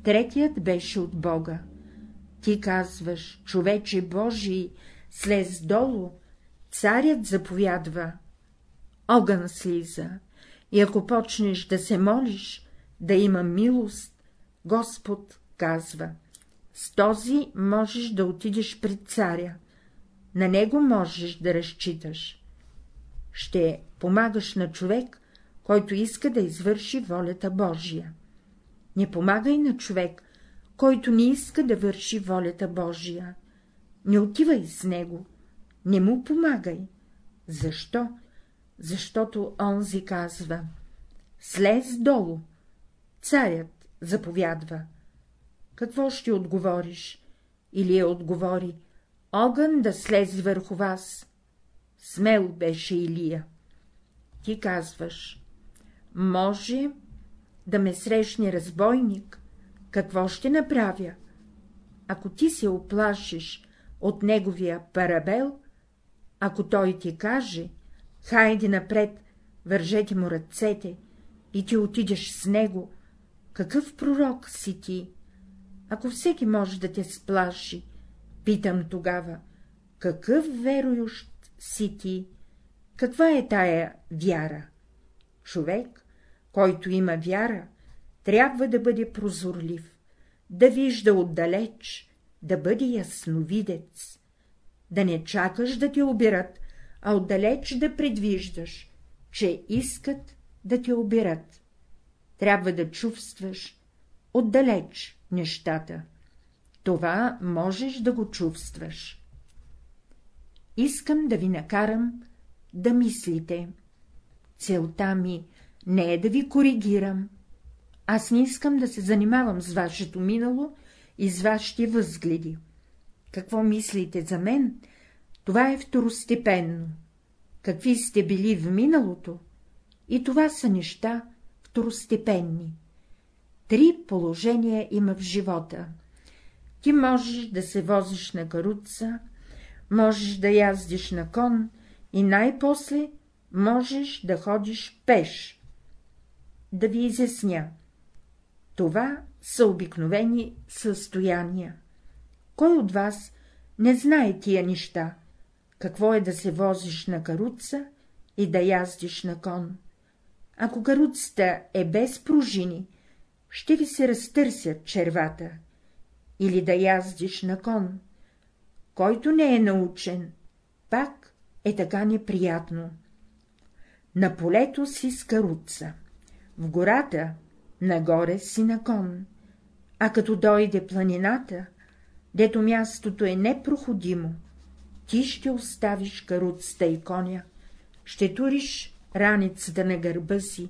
Третият беше от Бога. Ти казваш, човече Божий, слез долу, царят заповядва. Огън слиза, и ако почнеш да се молиш, да има милост, Господ казва, с този можеш да отидеш пред царя, на него можеш да разчиташ. Ще помагаш на човек, който иска да извърши волята Божия. Не помагай на човек, който не иска да върши волята Божия. Не отивай с него, не му помагай. Защо? Защото онзи казва — слез долу. Царят заповядва. Какво ще отговориш? Или е отговори — огън да слезе върху вас. Смел беше Илия. Ти казваш може да ме срещне разбойник, какво ще направя? Ако ти се оплашиш от неговия парабел, ако той ти каже, хайде напред, вържете му ръцете и ти отидеш с него, какъв пророк си ти? Ако всеки може да те сплаши, питам тогава, какъв верующ си ти? Каква е тая вяра? Човек, който има вяра, трябва да бъде прозорлив, да вижда отдалеч, да бъде ясновидец, да не чакаш да те обират, а отдалеч да предвиждаш, че искат да те обират. Трябва да чувстваш, отдалеч нещата. Това можеш да го чувстваш. Искам да ви накарам да мислите. Целта ми не е да ви коригирам. Аз не искам да се занимавам с вашето минало и с вашите възгледи. Какво мислите за мен, това е второстепенно. Какви сте били в миналото, и това са неща второстепенни. Три положения има в живота. Ти можеш да се возиш на каруца, можеш да яздиш на кон и най-после можеш да ходиш пеш. Да ви изясня. Това са обикновени състояния. Кой от вас не знае тия неща? Какво е да се возиш на каруца и да яздиш на кон? Ако каруцата е без пружини, ще ви се разтърсят червата, или да яздиш на кон. Който не е научен, пак е така неприятно. На полето си с каруца, в гората нагоре си на кон, а като дойде планината, дето мястото е непроходимо, ти ще оставиш каруцата и коня, ще туриш раницата на гърба си,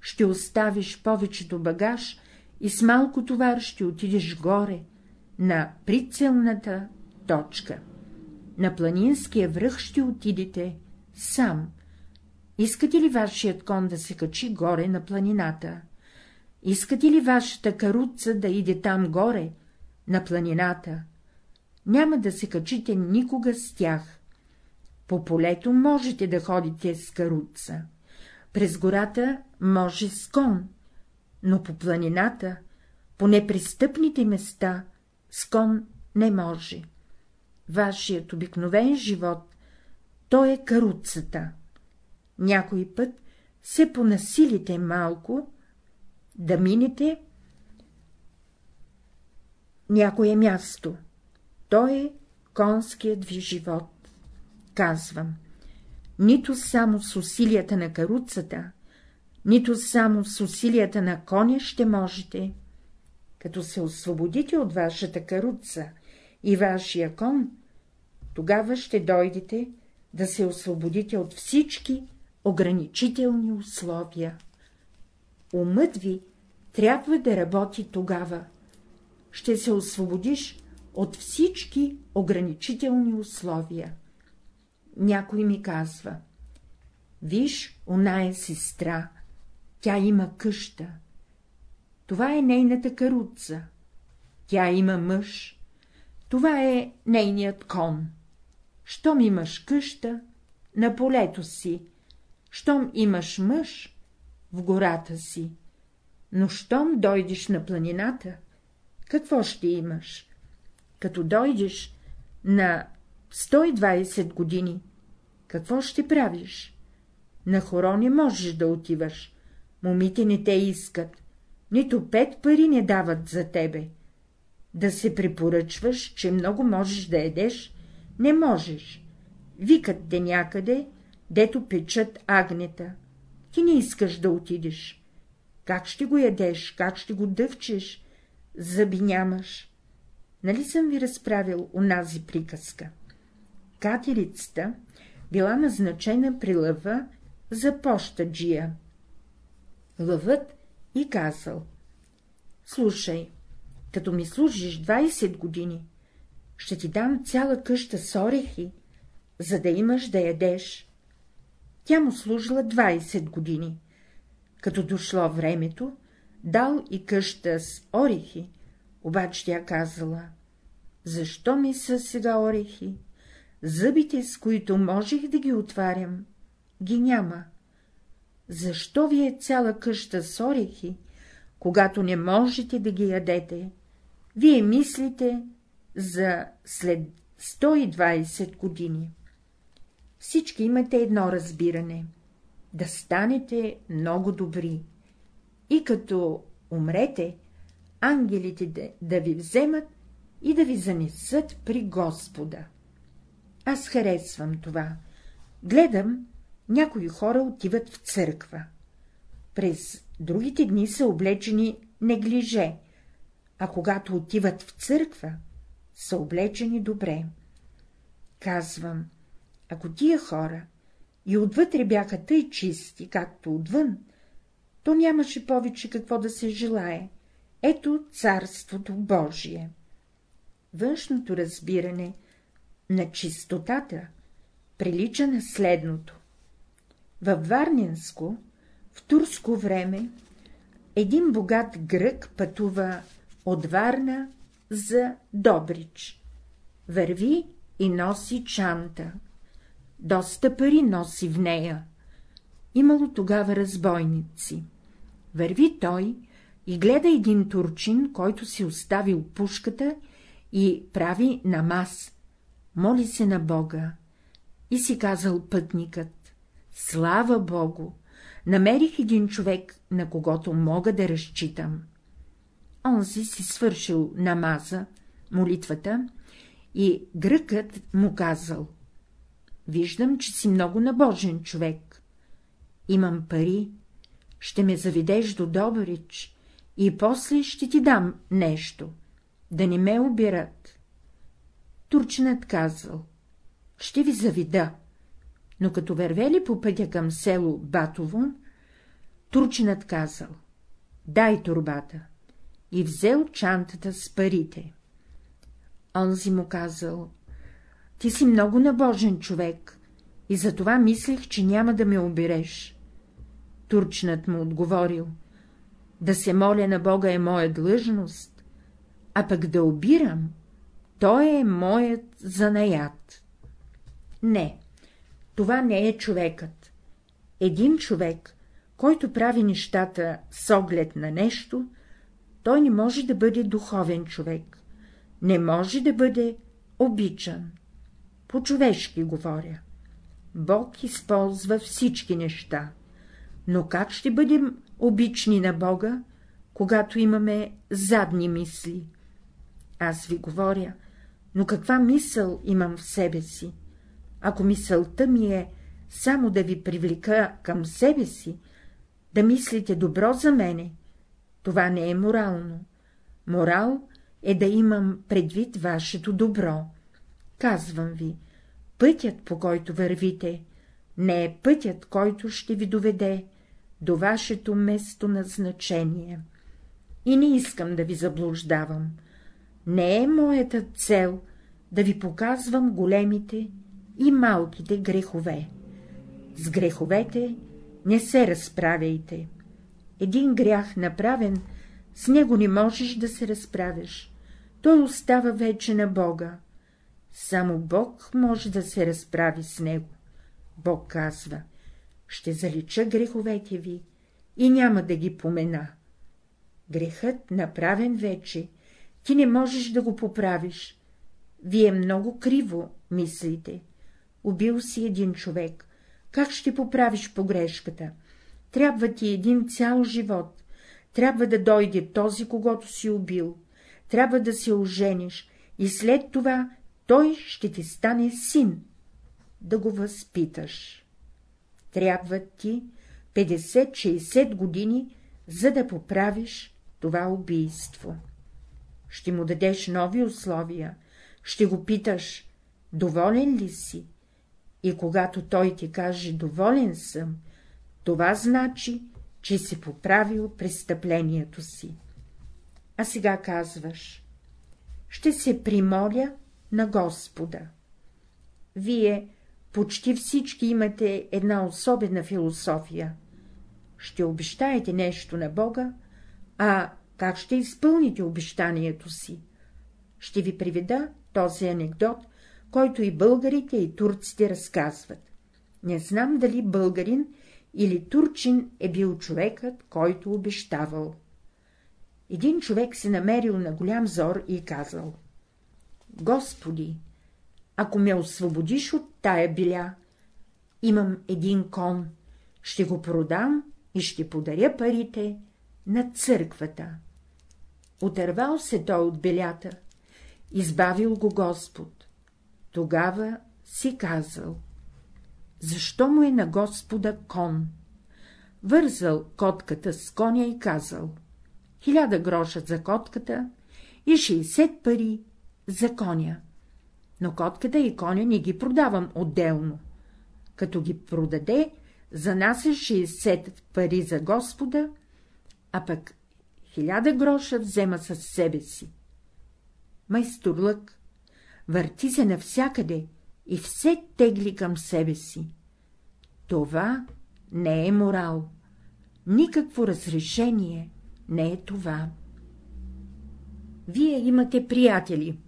ще оставиш повечето багаж и с малко товар ще отидеш горе, на прицелната точка. На планинския връх ще отидете сам. Искате ли вашият кон да се качи горе на планината? Искате ли вашата каруца да иде там горе, на планината? Няма да се качите никога с тях. По полето можете да ходите с каруца, през гората може с кон, но по планината, по непристъпните места, с кон не може. Вашият обикновен живот, то е каруцата. Някой път се понасилите малко, да минете някое място. То е конският ви живот. Казвам, нито само с усилията на каруцата, нито само с усилията на коня ще можете. Като се освободите от вашата каруца и вашия кон, тогава ще дойдете да се освободите от всички ограничителни условия. Умът ви трябва да работи тогава. Ще се освободиш от всички ограничителни условия. Някой ми казва — виж, оная сестра, тя има къща. Това е нейната каруца. Тя има мъж. Това е нейният кон. Щом имаш къща, на полето си, щом имаш мъж, в гората си, но щом дойдеш на планината, какво ще имаш? Като дойдеш на 120 години, какво ще правиш? На хоро не можеш да отиваш, момите не те искат, нито пет пари не дават за тебе. Да се препоръчваш, че много можеш да едеш, не можеш. Викат те някъде, дето печат агнета. Ти не искаш да отидеш. Как ще го ядеш, как ще го дъвчеш? Зъби нямаш. Нали съм ви разправил унази приказка? Катерицата била назначена при лъва за пощаджия. Лъвът и казал — слушай, като ми служиш 20 години, ще ти дам цяла къща с орехи, за да имаш да ядеш. Тя му служила 20 години. Като дошло времето, дал и къща с орехи, обаче тя казала — защо ми са сега орехи? Зъбите, с които можех да ги отварям, ги няма. Защо ви е цяла къща с орехи, когато не можете да ги ядете? Вие мислите за след 120 години. Всички имате едно разбиране — да станете много добри. И като умрете, ангелите да, ви вземат и да ви занесат при Господа. Аз харесвам това. Гледам, някои хора отиват в църква. През другите дни са облечени неглиже, а когато отиват в църква, са облечени добре. Казвам, ако тия хора и отвътре бяха тъй чисти, както отвън, то нямаше повече какво да се желае. Ето Царството Божие. Външното разбиране на чистотата прилича на следното. Във Варненско, в турско време, един богат грък пътува от Варна за Добрич. Върви и носи чанта. Доста пари носи в нея. Имало тогава разбойници. Върви той и гледа един турчин, който си оставил пушката и прави намаз. Моли се на Бога. И си казал пътникът. Слава Богу! Намерих един човек, на когото мога да разчитам. Онзи си свършил намаза, молитвата, и гръкът му казал — Виждам, че си много набожен човек. Имам пари, ще ме заведеш до Добрич и после ще ти дам нещо, да не ме обират. Турчинът казал — ще ви заведа, но като вървели по пътя към село Батово, турчинът казал — дай турбата, и взел чантата с парите. Онзи му казал — ти си много набожен човек и затова мислех, че няма да ме обереш. Турчнат му отговорил — да се моля на Бога е моя длъжност, а пък да обирам, той е моят занаят. Не, това не е човекът. Един човек, който прави нещата с оглед на нещо, той не може да бъде духовен човек, не може да бъде обичан. По-човешки говоря. Бог използва всички неща, но как ще бъдем обични на Бога, когато имаме задни мисли? Аз ви говоря, но каква мисъл имам в себе си? Ако мисълта ми е само да ви привлека към себе си, да мислите добро за мене, това не е морално. Морал е да имам предвид вашето добро. Казвам ви, пътят, по който вървите, не е пътят, който ще ви доведе до вашето место на значение. И не искам да ви заблуждавам. Не е моята цел да ви показвам големите и малките грехове. С греховете не се разправяйте един грях направен, с него не можеш да се разправяш. Той остава вече на Бога. Само Бог може да се разправи с него. Бог казва, ще залича греховете ви и няма да ги помена. Грехът, направен вече, ти не можеш да го поправиш. Вие много криво мислите. Убил си един човек. Как ще поправиш погрешката? Трябва ти един цял живот, трябва да дойде този, когато си убил, трябва да се ожениш и след това той ще ти стане син, да го възпиташ. Трябва ти 50-60 години, за да поправиш това убийство. Ще му дадеш нови условия, ще го питаш, доволен ли си? И когато той ти каже, доволен съм, това значи, че си поправил престъплението си. А сега казваш, ще се примоля на Господа. Вие почти всички имате една особена философия. Ще обещаете нещо на Бога, а как ще изпълните обещанието си? Ще ви приведа този анекдот, който и българите, и турците разказват. Не знам дали българин или турчин е бил човекът, който обещавал. Един човек се намерил на голям зор и казал — Господи, ако ме освободиш от тая биля, имам един кон, ще го продам и ще подаря парите на църквата. Отървал се той от белята, избавил го Господ. Тогава си казал защо му е на Господа кон. Вързал котката с коня и казал — хиляда гроша за котката и 60 пари за коня. Но котката и коня не ги продавам отделно. Като ги продаде, за нас е 60 пари за Господа, а пък хиляда гроша взема със себе си. Майсторлък върти се навсякъде и все тегли към себе си. Това не е морал. Никакво разрешение не е това. Вие имате приятели,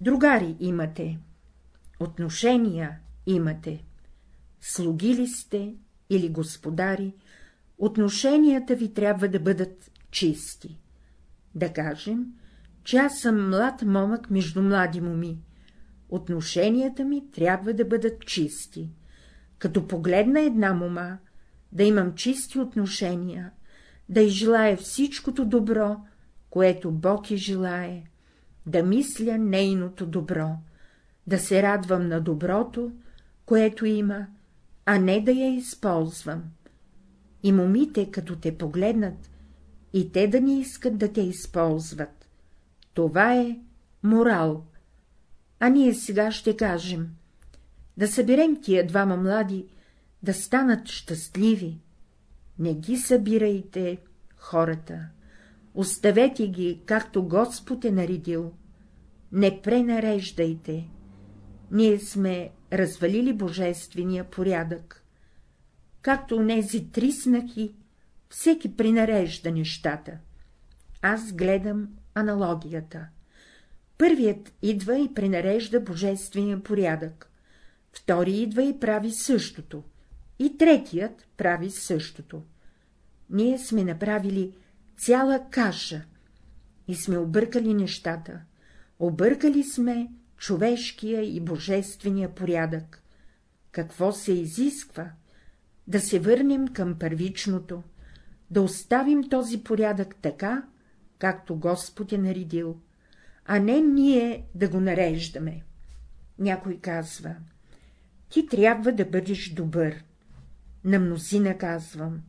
другари имате, отношения имате, слуги ли сте или господари, отношенията ви трябва да бъдат чисти. Да кажем, че аз съм млад момък между млади моми. Отношенията ми трябва да бъдат чисти. Като погледна една мома, да имам чисти отношения, да й всичкото добро, което Бог и желае, да мисля нейното добро, да се радвам на доброто, което има, а не да я използвам. И момите, като те погледнат, и те да не искат да те използват. Това е морал. А ние сега ще кажем да съберем тия двама млади, да станат щастливи. Не ги събирайте, хората. Оставете ги, както Господ е наредил. Не пренареждайте. Ние сме развалили божествения порядък. Както онези три снахи, всеки принарежда нещата. Аз гледам аналогията. Първият идва и принарежда божествения порядък, втори идва и прави същото, и третият прави същото. Ние сме направили цяла каша и сме объркали нещата, объркали сме човешкия и божествения порядък. Какво се изисква? Да се върнем към първичното, да оставим този порядък така, както Господ е наредил, а не ние да го нареждаме. Някой казва, ти трябва да бъдеш добър. На мнозина казвам,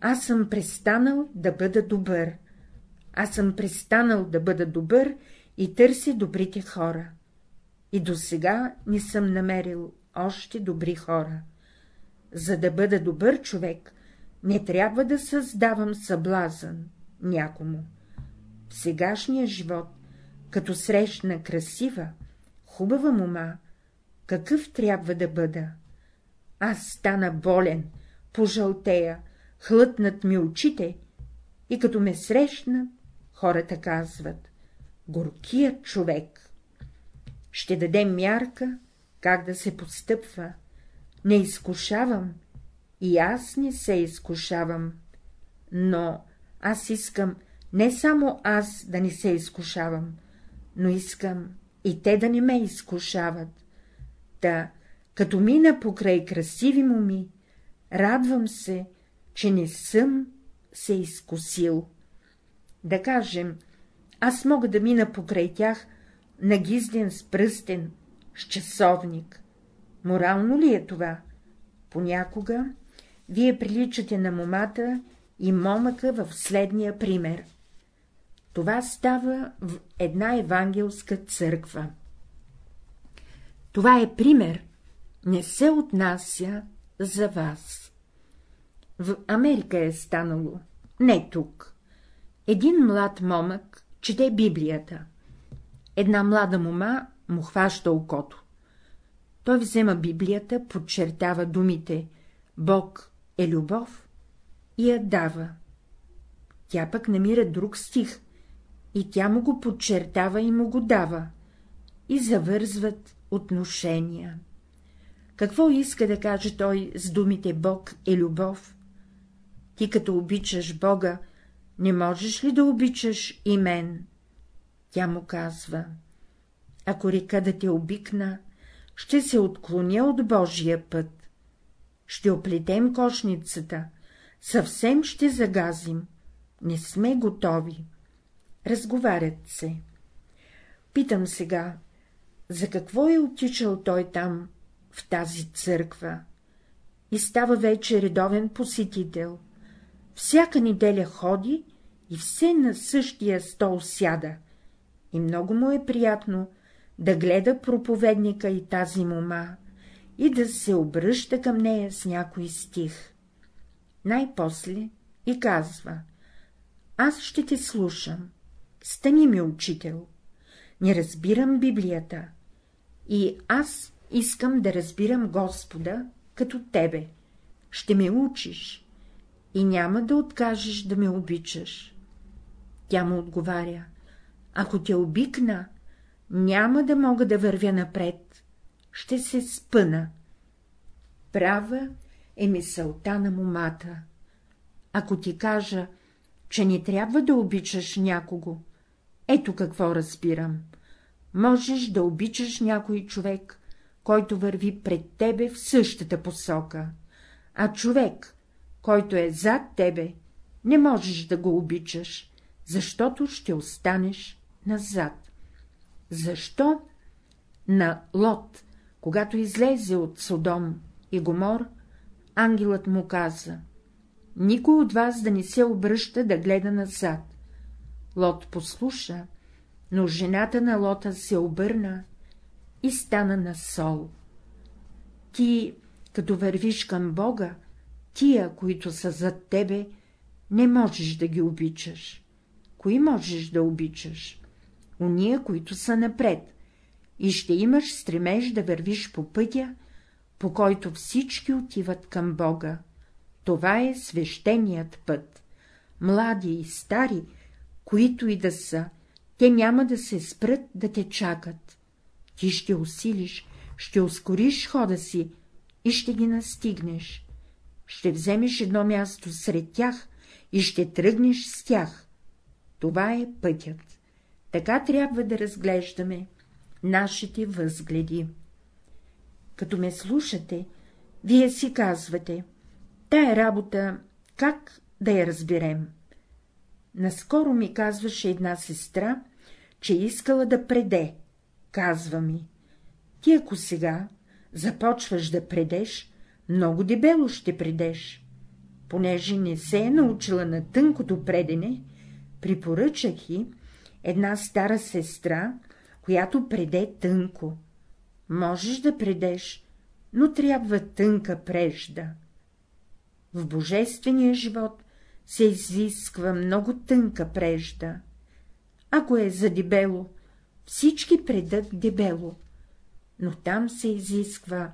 аз съм престанал да бъда добър. Аз съм престанал да бъда добър и търся добрите хора. И до сега не съм намерил още добри хора. За да бъда добър човек, не трябва да създавам съблазън някому. В сегашния живот, като срещна красива, хубава мома, какъв трябва да бъда? Аз стана болен, пожълтея, хлътнат ми очите и като ме срещнат, хората казват — горкият човек. Ще дадем мярка, как да се постъпва. Не изкушавам, и аз не се изкушавам, но аз искам не само аз да не се изкушавам, но искам и те да не ме изкушават. Та, като мина покрай красиви моми, радвам се, че не съм се изкусил. Да кажем, аз мога да мина покрай тях нагизден с пръстен, с часовник. Морално ли е това? Понякога вие приличате на момата и момъка в следния пример. Това става в една евангелска църква. Това е пример, не се отнася за вас. В Америка е станало, не тук. Един млад момък чете Библията. Една млада мома му хваща окото. Той взема Библията, подчертава думите Бог е любов и я дава. Тя пък намира друг стих, и тя му го подчертава и му го дава, и завързват отношения. Какво иска да каже той с думите Бог е любов? Ти като обичаш Бога, не можеш ли да обичаш и мен? Тя му казва, ако река да те обикна, ще се отклоня от Божия път. Ще оплетем кошницата, съвсем ще загазим, не сме готови. Разговарят се. Питам сега, за какво е отичал той там, в тази църква? И става вече редовен посетител. Всяка неделя ходи и все на същия стол сяда. И много му е приятно да гледа проповедника и тази мома и да се обръща към нея с някой стих. Най-после и казва — аз ще те слушам, стани ми учител, не разбирам Библията. И аз искам да разбирам Господа като тебе, ще ме учиш и няма да откажеш да ме обичаш. Тя му отговаря — ако те обикна, няма да мога да вървя напред, ще се спъна. Права е мисълта на момата. Ако ти кажа, че не трябва да обичаш някого, ето какво разбирам. Можеш да обичаш някой човек, който върви пред тебе в същата посока, а човек, който е зад тебе, не можеш да го обичаш, защото ще останеш назад. Защо на Лот, когато излезе от Содом и Гомор, ангелът му каза — никой от вас да не се обръща да гледа назад. Лот послуша, но жената на Лота се обърна и стана на сол. Ти, като вървиш към Бога, тия, които са зад тебе, не можеш да ги обичаш. Кои можеш да обичаш? Уния, които са напред, и ще имаш стремеж да вървиш по пътя, по който всички отиват към Бога. Това е свещеният път. Млади и стари, които и да са, те няма да се спрат да те чакат. Ти ще усилиш, ще ускориш хода си и ще ги настигнеш. Ще вземеш едно място сред тях и ще тръгнеш с тях. Това е пътят. Така трябва да разглеждаме нашите възгледи. Като ме слушате, вие си казвате, тая работа как да я разберем? Наскоро ми казваше една сестра, че искала да преде. Казва ми, ти ако сега започваш да предеш, много дебело ще предеш. Понеже не се е научила на тънкото предене, припоръчах и една стара сестра, която преде тънко. Можеш да предеш, но трябва тънка прежда. В божествения живот се изисква много тънка прежда. Ако е за дебело, всички предат дебело, но там се изисква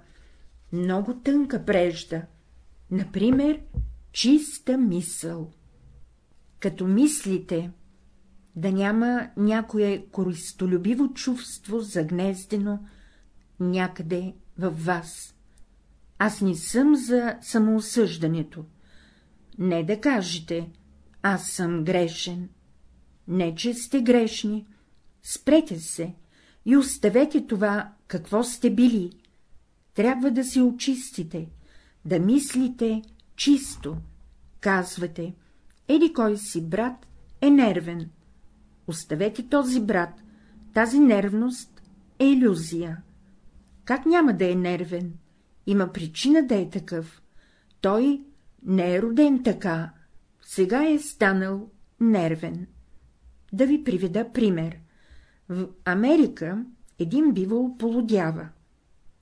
много тънка прежда, например, чиста мисъл. Като мислите, да няма някое користолюбиво чувство загнездено някъде във вас. Аз не съм за самоосъждането. Не да кажете, аз съм грешен. Не, че сте грешни. Спрете се и оставете това, какво сте били. Трябва да се очистите, да мислите чисто. Казвате, еди кой си брат е нервен. Оставете този брат, тази нервност е иллюзия. Как няма да е нервен? Има причина да е такъв. Той не е роден така, сега е станал нервен. Да ви приведа пример. В Америка един бивол полудява.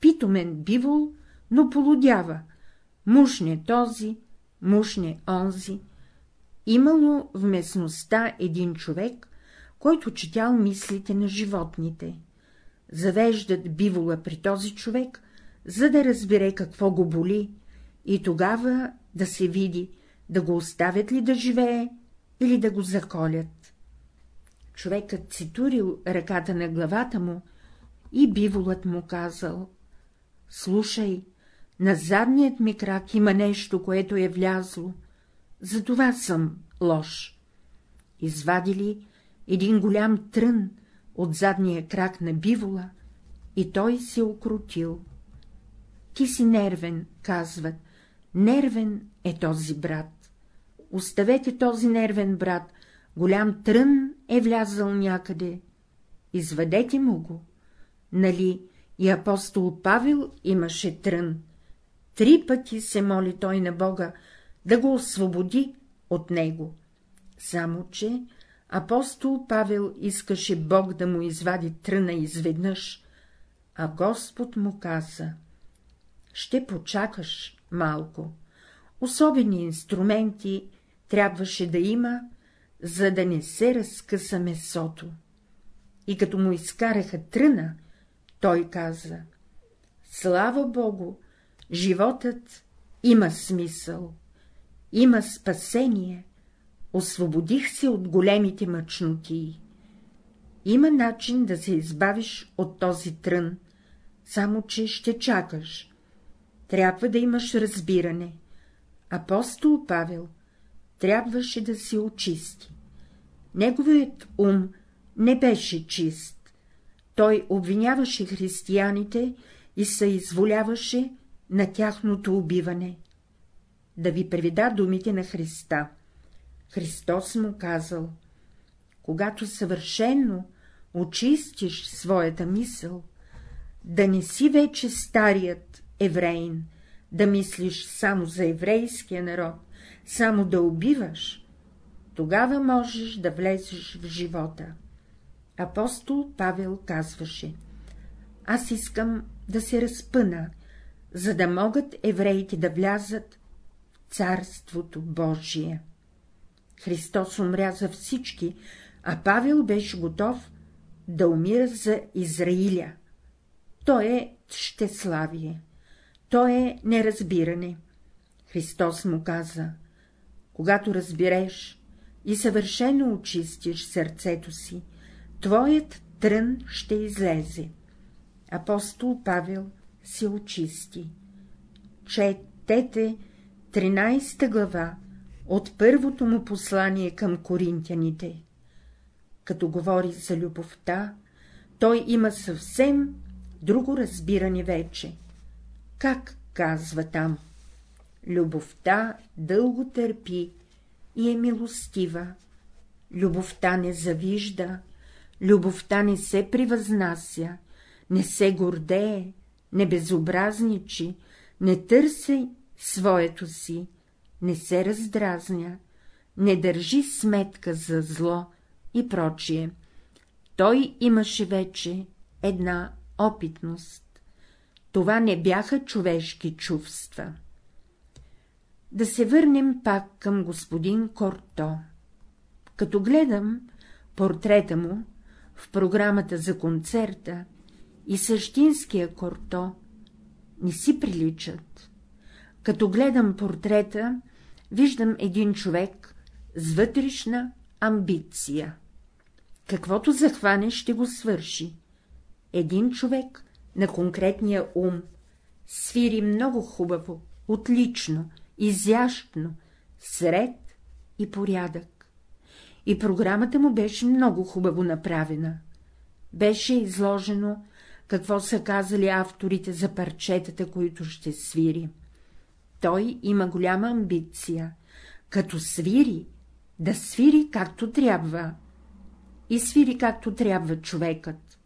Питомен бивол, но полудява. Мушне този, мушне онзи. Имало в местността един човек, който четял мислите на животните. Завеждат бивола при този човек, за да разбере какво го боли, и тогава да се види, да го оставят ли да живее или да го заколят. Човекът си турил ръката на главата му и биволът му казал — слушай, на задният ми крак има нещо, което е влязло, затова съм лош. Извадили един голям трън от задния крак на бивола и той се окрутил. Ти си нервен, казват, нервен е този брат. Оставете този нервен брат, голям трън е влязъл някъде. Извадете му го. Нали и апостол Павел имаше трън. Три пъти се моли той на Бога да го освободи от него. Само, че Апостол Павел искаше Бог да му извади тръна изведнъж, а Господ му каза — ще почакаш малко. Особени инструменти трябваше да има, за да не се разкъса месото. И като му изкараха тръна, той каза — Слава Богу, животът има смисъл, има спасение, освободих се от големите мъчноти. Има начин да се избавиш от този трън, само че ще чакаш. Трябва да имаш разбиране. Апостол Павел трябваше да се очисти. Неговият ум не беше чист. Той обвиняваше християните и се изволяваше на тяхното убиване. Да ви преведа думите на Христа. Христос му казал, когато съвършенно очистиш своята мисъл, да не си вече старият евреин, да мислиш само за еврейския народ, само да убиваш, тогава можеш да влезеш в живота. Апостол Павел казваше, аз искам да се разпъна, за да могат евреите да влязат в Царството Божие. Христос умря за всички, а Павел беше готов да умира за Израиля. То е щеславие, то е неразбиране. Христос му каза, когато разбереш и съвършено очистиш сърцето си, твоят трън ще излезе. Апостол Павел се очисти. Четете 13 глава от първото му послание към коринтяните. Като говори за любовта, той има съвсем друго разбиране вече. Как казва там? Любовта дълго търпи и е милостива. Любовта не завижда, любовта не се превъзнася, не се гордее, не безобразничи, не търси своето си, не се раздразня, не държи сметка за зло и прочие. Той имаше вече една опитност. Това не бяха човешки чувства. Да се върнем пак към господин Корто. Като гледам портрета му в програмата за концерта и същинския Корто не си приличат. Като гледам портрета, виждам един човек с вътрешна амбиция. Каквото захване, ще го свърши. Един човек на конкретния ум свири много хубаво, отлично, изящно, сред и порядък. И програмата му беше много хубаво направена. Беше изложено, какво са казали авторите за парчетата, които ще свири. Той има голяма амбиция, като свири, да свири както трябва. И свири както трябва човекът.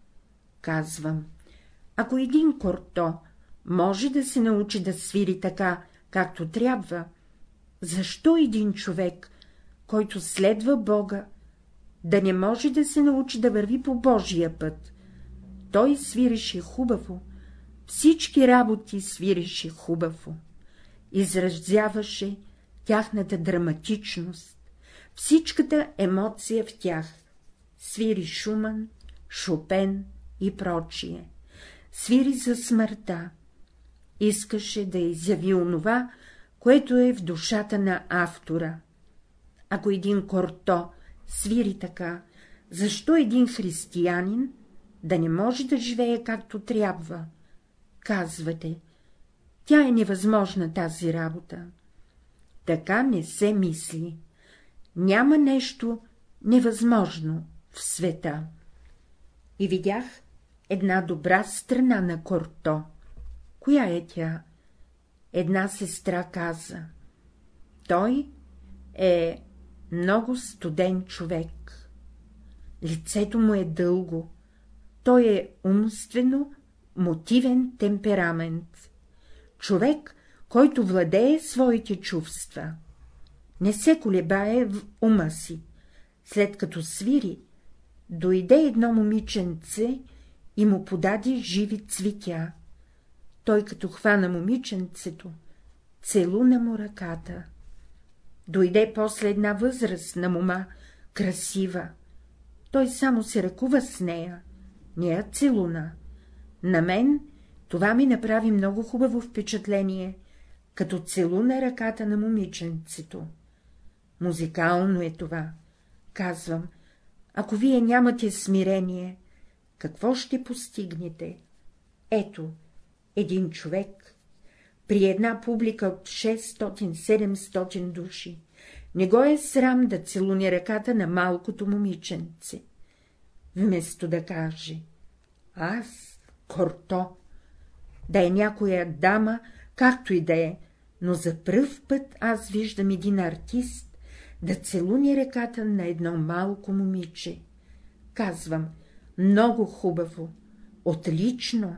Казвам, ако един корто може да се научи да свири така, както трябва, защо един човек, който следва Бога, да не може да се научи да върви по Божия път? Той свирише хубаво, всички работи свирише хубаво изразяваше тяхната драматичност, всичката емоция в тях, свири Шуман, Шопен и прочие, свири за смъртта, искаше да изяви онова, което е в душата на автора. Ако един корто свири така, защо един християнин да не може да живее както трябва? Казвате, тя е невъзможна тази работа. Така не се мисли. Няма нещо невъзможно в света. И видях една добра страна на Корто. Коя е тя? Една сестра каза. Той е много студен човек. Лицето му е дълго. Той е умствено мотивен темперамент човек, който владее своите чувства. Не се колебае в ума си, След като свири, дойде едно момиченце и му подаде живи цвитя. Той като хвана момиченцето, целуна му ръката. Дойде после една възраст на мома, красива. Той само се ръкува с нея, не я целуна. На мен това ми направи много хубаво впечатление, като целуна ръката на момиченцето. Музикално е това. Казвам, ако вие нямате смирение, какво ще постигнете? Ето, един човек, при една публика от 600-700 души, не го е срам да целуне ръката на малкото момиченце. Вместо да каже — аз, Корто, да е някоя дама, както и да е, но за пръв път аз виждам един артист да целуни ръката на едно малко момиче. Казвам, много хубаво, отлично,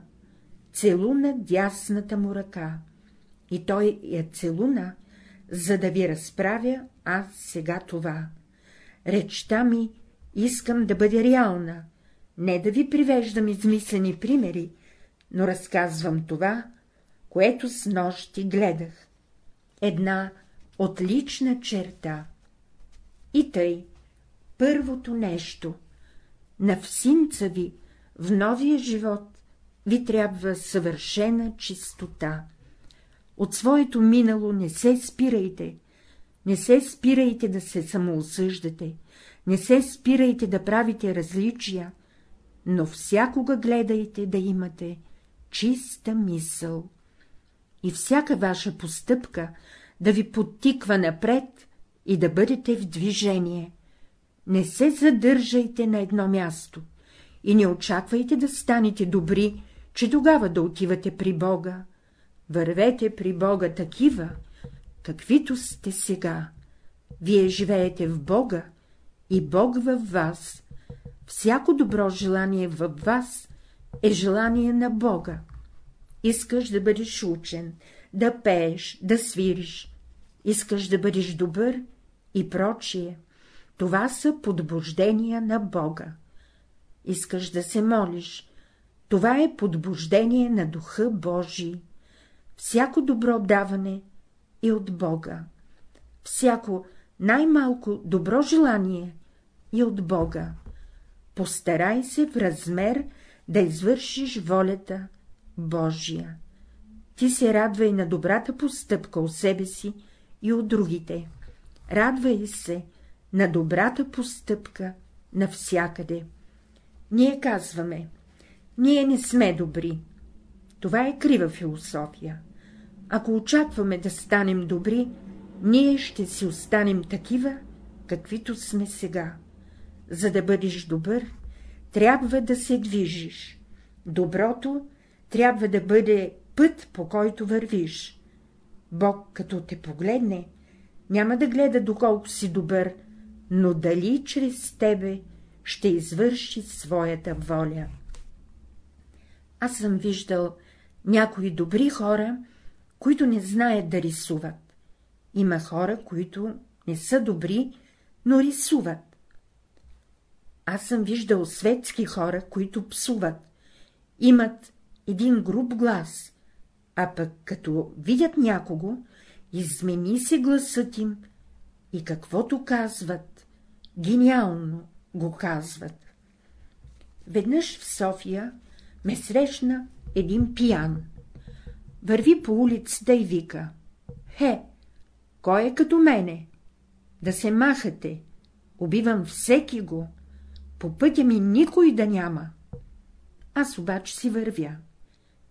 целуна дясната му ръка. И той я целуна, за да ви разправя аз сега това. Речта ми искам да бъде реална, не да ви привеждам измислени примери, но разказвам това, което с нощи гледах. Една отлична черта. И тъй, първото нещо. На всинца ви, в новия живот, ви трябва съвършена чистота. От своето минало не се спирайте, не се спирайте да се самоосъждате, не се спирайте да правите различия, но всякога гледайте да имате чиста мисъл. И всяка ваша постъпка да ви подтиква напред и да бъдете в движение. Не се задържайте на едно място и не очаквайте да станете добри, че тогава да отивате при Бога. Вървете при Бога такива, каквито сте сега. Вие живеете в Бога и Бог във вас. Всяко добро желание във вас е желание на Бога. Искаш да бъдеш учен, да пееш, да свириш, искаш да бъдеш добър и прочие. Това са подбуждения на Бога. Искаш да се молиш. Това е подбуждение на Духа Божий. Всяко добро даване е от Бога. Всяко най-малко добро желание е от Бога. Постарай се в размер да извършиш волята Божия. Ти се радвай на добрата постъпка от себе си и от другите. Радвай се на добрата постъпка навсякъде. Ние казваме, ние не сме добри. Това е крива философия. Ако очакваме да станем добри, ние ще си останем такива, каквито сме сега. За да бъдеш добър, трябва да се движиш. Доброто трябва да бъде път, по който вървиш. Бог, като те погледне, няма да гледа доколко си добър, но дали чрез тебе ще извърши своята воля. Аз съм виждал някои добри хора, които не знаят да рисуват. Има хора, които не са добри, но рисуват. Аз съм виждал светски хора, които псуват, имат един груб глас, а пък като видят някого, измени се гласът им и каквото казват, гениално го казват. Веднъж в София ме срещна един пиян. Върви по улицата и вика. Хе, кой е като мене? Да се махате, убивам всеки го, по пътя ми никой да няма. Аз обаче си вървя.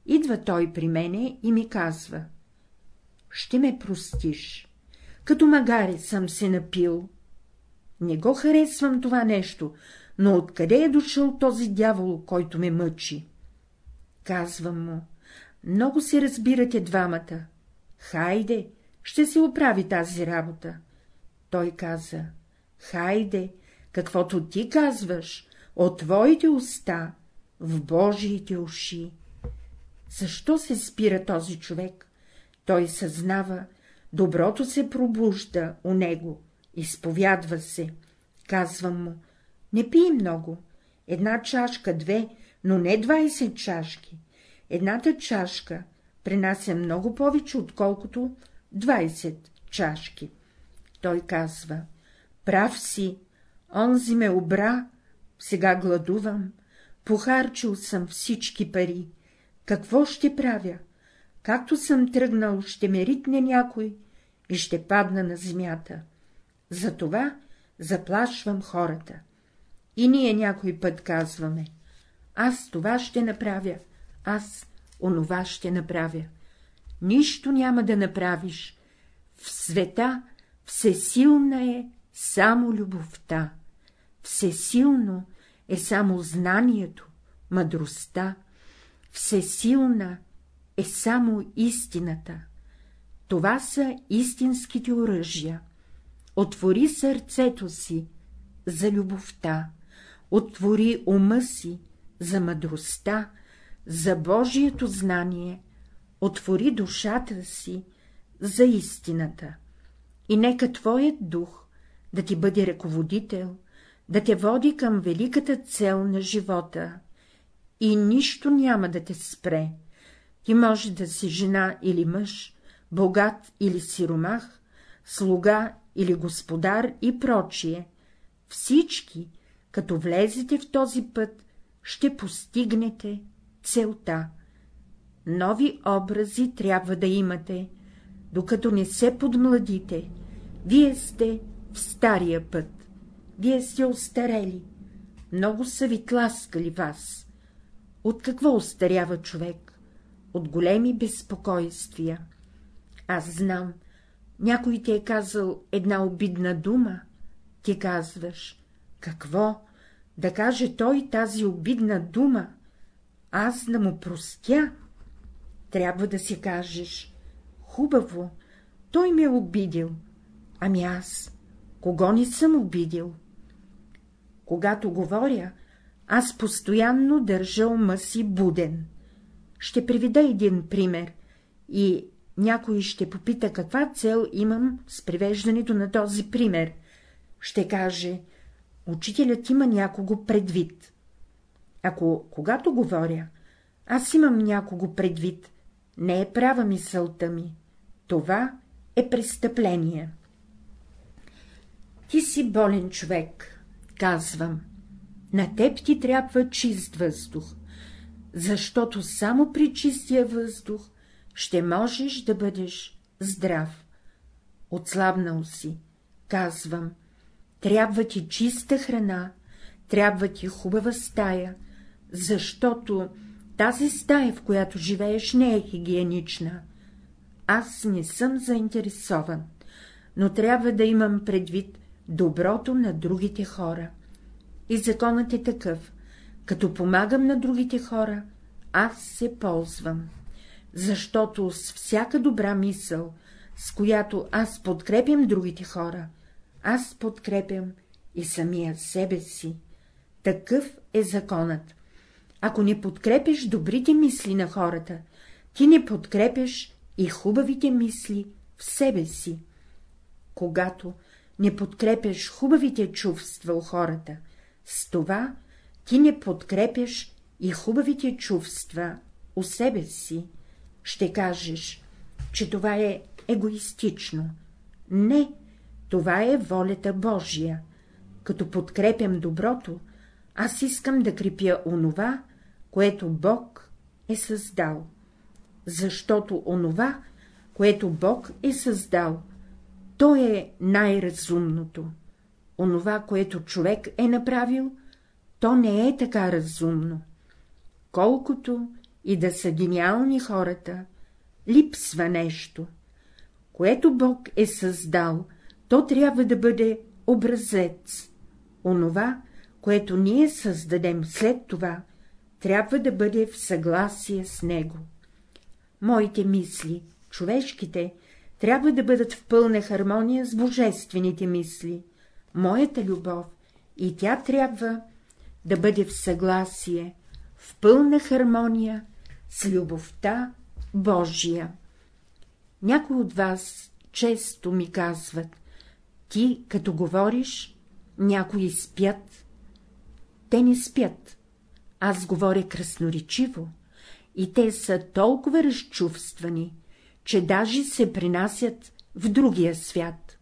Идва той при мене и ми казва. Ще ме простиш. Като магаре съм се напил. Не го харесвам това нещо, но откъде е дошъл този дявол, който ме мъчи? Казвам му. Много се разбирате двамата. Хайде, ще се оправи тази работа. Той каза. Хайде, каквото ти казваш, от твоите уста, в Божиите уши. Защо се спира този човек? Той съзнава, доброто се пробужда у него, изповядва се, Казвам му, не пий много, една чашка, две, но не 20 чашки. Едната чашка пренася много повече, отколкото 20 чашки. Той казва, прав си, онзи ме обра, сега гладувам, похарчил съм всички пари, какво ще правя? Както съм тръгнал, ще ме ритне някой и ще падна на земята. Затова заплашвам хората. И ние някой път казваме, аз това ще направя, аз онова ще направя. Нищо няма да направиш. В света всесилна е само любовта. Всесилно е само знанието, мъдростта. Всесилна е само истината. Това са истинските оръжия. Отвори сърцето си за любовта, отвори ума си за мъдростта, за Божието знание, отвори душата си за истината. И нека Твоят дух да ти бъде ръководител, да те води към великата цел на живота, и нищо няма да те спре. Ти може да си жена или мъж, богат или сиромах, слуга или господар и прочие. Всички, като влезете в този път, ще постигнете целта. Нови образи трябва да имате, докато не се подмладите. Вие сте в стария път. Вие сте остарели. Много са ви тласкали вас. От какво остарява човек? От големи безпокойствия. Аз знам, някой ти е казал една обидна дума, ти казваш, какво, да каже той тази обидна дума, аз да му простя, трябва да си кажеш, хубаво, той ме е обидил, ами аз, кого не съм обидил? Когато говоря, аз постоянно държа ума си буден. Ще приведа един пример и някой ще попита, каква цел имам с привеждането на този пример. Ще каже, учителят има някого предвид. Ако, когато говоря, аз имам някого предвид, не е права мисълта ми, това е престъпление. Ти си болен човек, казвам. На теб ти трябва чист въздух, защото само при чистия въздух ще можеш да бъдеш здрав. Отслабнал си, казвам, трябва ти чиста храна, трябва ти хубава стая, защото тази стая, в която живееш, не е хигиенична. Аз не съм заинтересован, но трябва да имам предвид доброто на другите хора. И законът е такъв, като помагам на другите хора, аз се ползвам, защото с всяка добра мисъл, с която аз подкрепям другите хора, аз подкрепям и самия себе си. Такъв е законът. Ако не подкрепиш добрите мисли на хората, ти не подкрепяш и хубавите мисли в себе си. Когато не подкрепяш хубавите чувства у хората, с това ти не подкрепяш и хубавите чувства у себе си. Ще кажеш, че това е егоистично. Не, това е волята Божия. Като подкрепям доброто, аз искам да крепя онова, което Бог е създал. Защото онова, което Бог е създал, то е най-разумното. Онова, което човек е направил, то не е така разумно. Колкото и да са гениални хората, липсва нещо. Което Бог е създал, то трябва да бъде образец. Онова, което ние създадем след това, трябва да бъде в съгласие с него. Моите мисли, човешките, трябва да бъдат в пълна хармония с божествените мисли. Моята любов и тя трябва да бъде в съгласие, в пълна хармония с любовта Божия. Някои от вас често ми казват, ти, като говориш, някои спят. Те не спят. Аз говоря красноречиво, и те са толкова разчувствани, че даже се принасят в другия свят.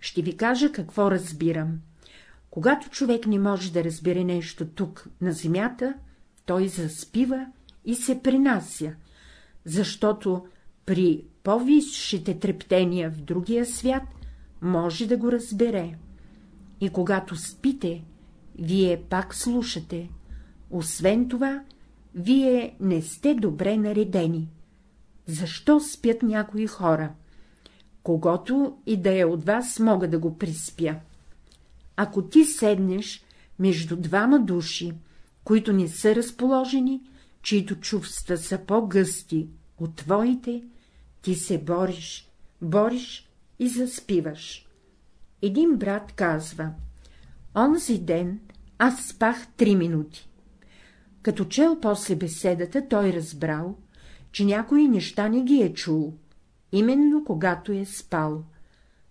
Ще ви кажа какво разбирам. Когато човек не може да разбере нещо тук, на земята, той заспива и се принася, защото при по-висшите трептения в другия свят може да го разбере. И когато спите, вие пак слушате. Освен това, вие не сте добре наредени. Защо спят някои хора? Когато и да е от вас, мога да го приспя. Ако ти седнеш между двама души, които не са разположени, чието чувства са по-гъсти от твоите, ти се бориш, бориш и заспиваш. Един брат казва, онзи ден аз спах три минути. Като чел после беседата, той разбрал, че някои неща не ги е чул, именно когато е спал.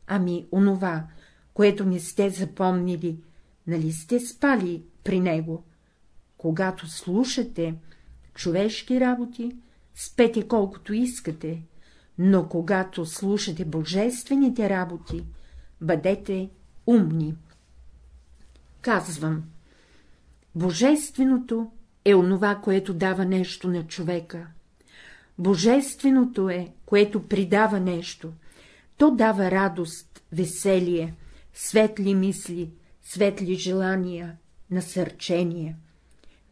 Ами онова, което не сте запомнили, нали сте спали при него? Когато слушате човешки работи, спете колкото искате, но когато слушате божествените работи, бъдете умни. Казвам, божественото е онова, което дава нещо на човека. Божественото е, което придава нещо. То дава радост, веселие, светли мисли, светли желания, насърчения.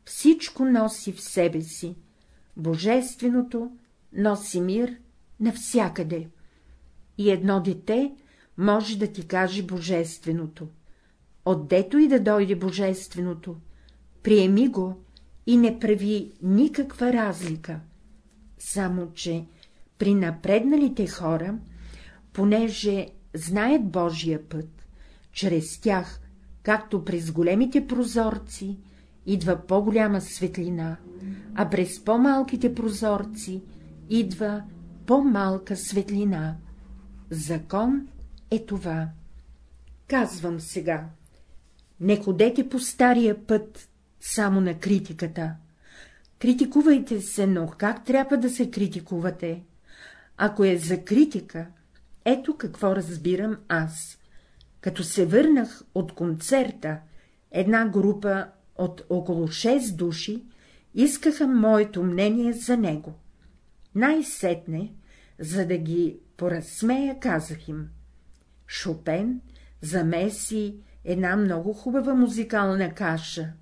Всичко носи в себе си. Божественото носи мир навсякъде. И едно дете може да ти каже Божественото. Отдето и да дойде Божественото, приеми го и не прави никаква разлика. Само, че при напредналите хора, понеже знаят Божия път, чрез тях, както през големите прозорци, идва по-голяма светлина, а през по-малките прозорци идва по-малка светлина. Закон е това. Казвам сега. Не ходете по стария път само на критиката. Критикувайте се, но как трябва да се критикувате? Ако е за критика, ето какво разбирам аз. Като се върнах от концерта, една група от около 6 души искаха моето мнение за него. Най-сетне, за да ги поразсмея, казах им. Шопен замеси една много хубава музикална каша,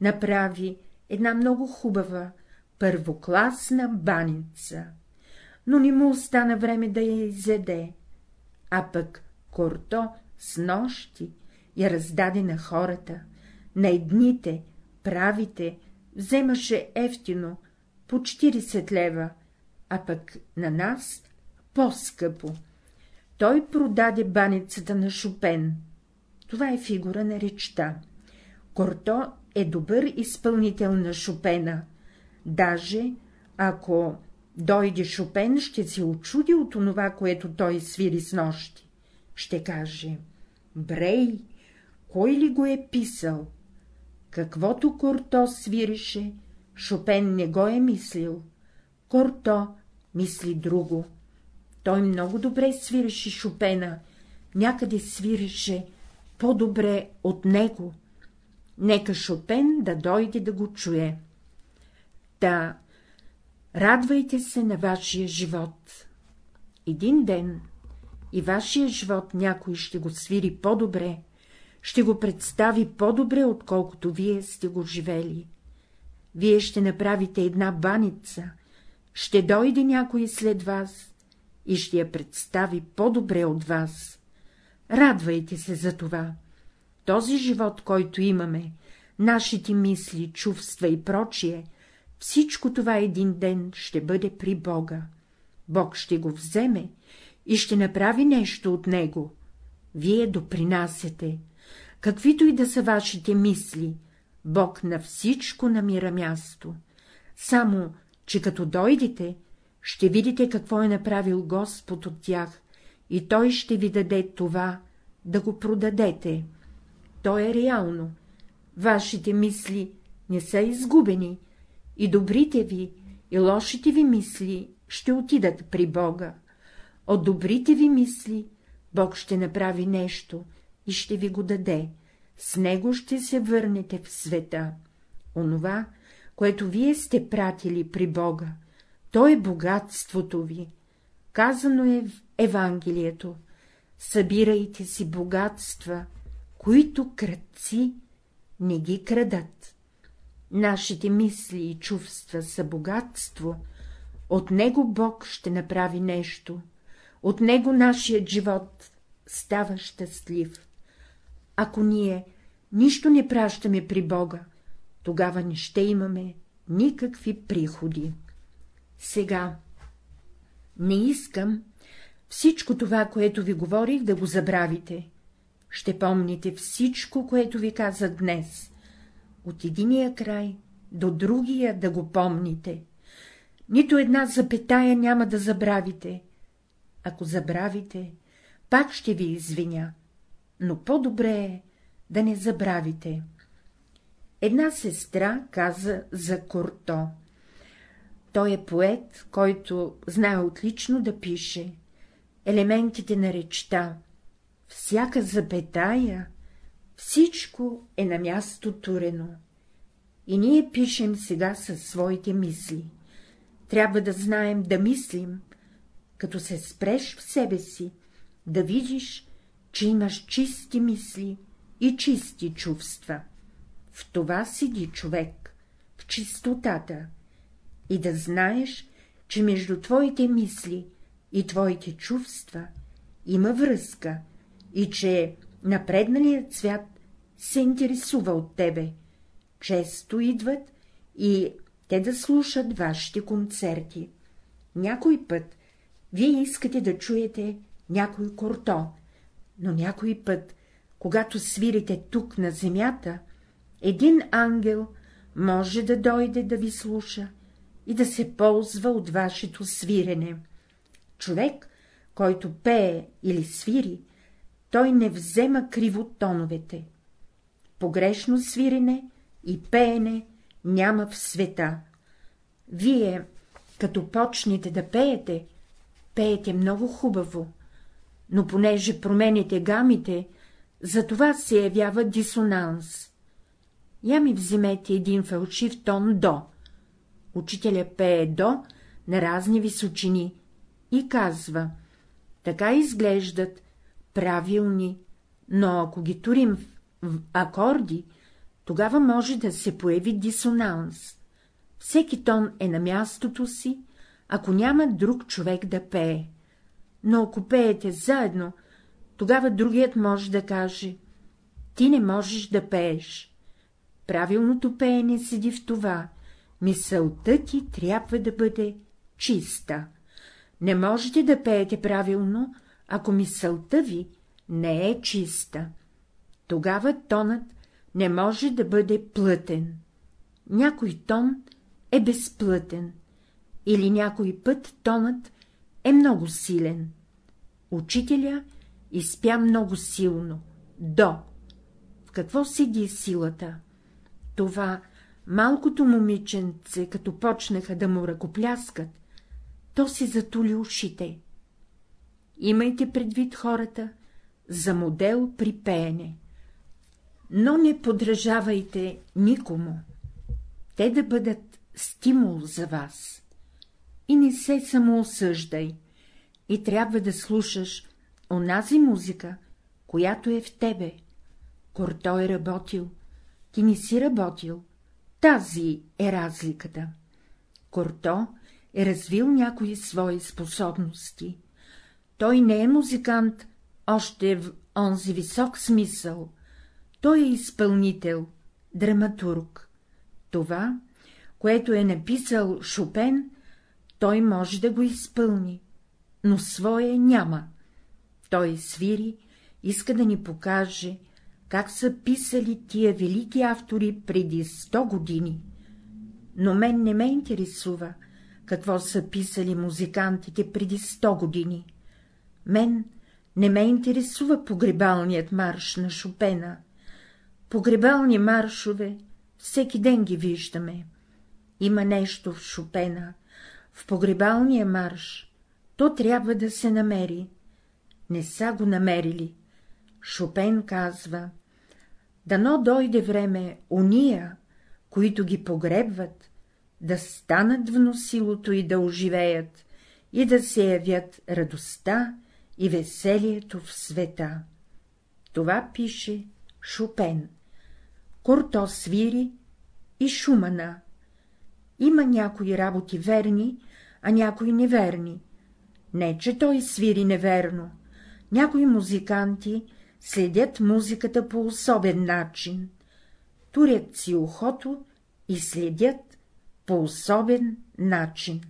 направи една много хубава, първокласна баница, но не му остана време да я изеде, а пък Корто с нощи я раздаде на хората, на едните, правите, вземаше ефтино, по 40 лева, а пък на нас по-скъпо. Той продаде баницата на Шопен. Това е фигура на речта. Корто е добър изпълнител на Шопена. Даже, ако дойде Шопен, ще се очуди от онова, което той свири с нощи. Ще каже — Брей, кой ли го е писал? Каквото Корто свирише, Шопен не го е мислил. Корто мисли друго. Той много добре свиреше Шопена, някъде свиреше по-добре от него. Нека Шопен да дойде да го чуе. Та, радвайте се на вашия живот. Един ден и вашия живот някой ще го свири по-добре, ще го представи по-добре, отколкото вие сте го живели. Вие ще направите една баница, ще дойде някой след вас и ще я представи по-добре от вас. Радвайте се за това. Този живот, който имаме, нашите мисли, чувства и прочие, всичко това един ден ще бъде при Бога. Бог ще го вземе и ще направи нещо от него. Вие допринасяте. Каквито и да са вашите мисли, Бог на всичко намира място. Само, че като дойдете, ще видите какво е направил Господ от тях, и Той ще ви даде това, да го продадете. То е реално. Вашите мисли не са изгубени, и добрите ви, и лошите ви мисли ще отидат при Бога. От добрите ви мисли Бог ще направи нещо и ще ви го даде, с него ще се върнете в света. Онова, което вие сте пратили при Бога, то е богатството ви. Казано е в Евангелието — събирайте си богатства, които кръци не ги крадат. Нашите мисли и чувства са богатство, от него Бог ще направи нещо, от него нашият живот става щастлив. Ако ние нищо не пращаме при Бога, тогава не ще имаме никакви приходи. Сега не искам всичко това, което ви говорих, да го забравите. Ще помните всичко, което ви казах днес. От единия край до другия да го помните. Нито една запетая няма да забравите. Ако забравите, пак ще ви извиня, но по-добре е да не забравите. Една сестра каза за Курто. Той е поет, който знае отлично да пише. Елементите на речта, всяка запетая, всичко е на място турено. И ние пишем сега със своите мисли. Трябва да знаем да мислим, като се спреш в себе си, да видиш, че имаш чисти мисли и чисти чувства. В това седи човек, в чистотата, и да знаеш, че между твоите мисли и твоите чувства има връзка и че напредналият свят се интересува от тебе. Често идват и те да слушат вашите концерти. Някой път вие искате да чуете някой корто, но някой път, когато свирите тук на земята, един ангел може да дойде да ви слуша и да се ползва от вашето свирене. Човек, който пее или свири, той не взема криво тоновете. Погрешно свирене и пеене няма в света. Вие, като почнете да пеете, пеете много хубаво, но понеже промените гамите, за това се явява дисонанс. Я ми вземете един фалшив тон до. Учителя пее до на разни височини и казва, така изглеждат правилни, но ако ги турим в акорди, тогава може да се появи дисонанс. Всеки тон е на мястото си, ако няма друг човек да пее. Но ако пеете заедно, тогава другият може да каже — ти не можеш да пееш. Правилното пеене седи в това — мисълта ти трябва да бъде чиста. Не можете да пеете правилно, ако мисълта ви не е чиста. Тогава тонът не може да бъде плътен. Някой тон е безплътен, или някой път тонът е много силен. Учителя изпя много силно, до. В какво седи силата? Това малкото момиченце, като почнаха да му ръкопляскат, то си затули ушите. Имайте предвид хората за модел при пеене. Но не подражавайте никому. Те да бъдат стимул за вас. И не се самоосъждай. И трябва да слушаш онази музика, която е в тебе. Корто е работил, ти не си работил. Тази е разликата. Корто е развил някои свои способности. Той не е музикант още в онзи висок смисъл. Той е изпълнител, драматург. Това, което е написал Шопен, той може да го изпълни, но свое няма. Той свири, иска да ни покаже, как са писали тия велики автори преди сто години. Но мен не ме интересува, какво са писали музикантите преди сто години. Мен не ме интересува погребалният марш на Шопена. Погребални маршове всеки ден ги виждаме. Има нещо в Шопена, в погребалния марш, то трябва да се намери. Не са го намерили. Шопен казва, дано дойде време уния, които ги погребват, да станат в носилото и да оживеят, и да се явят радостта и веселието в света. Това пише Шопен. Курто свири и Шумана. Има някои работи верни, а някои неверни. Не, че той свири неверно. Някои музиканти следят музиката по особен начин. Турят си ухото и следят по особен начин.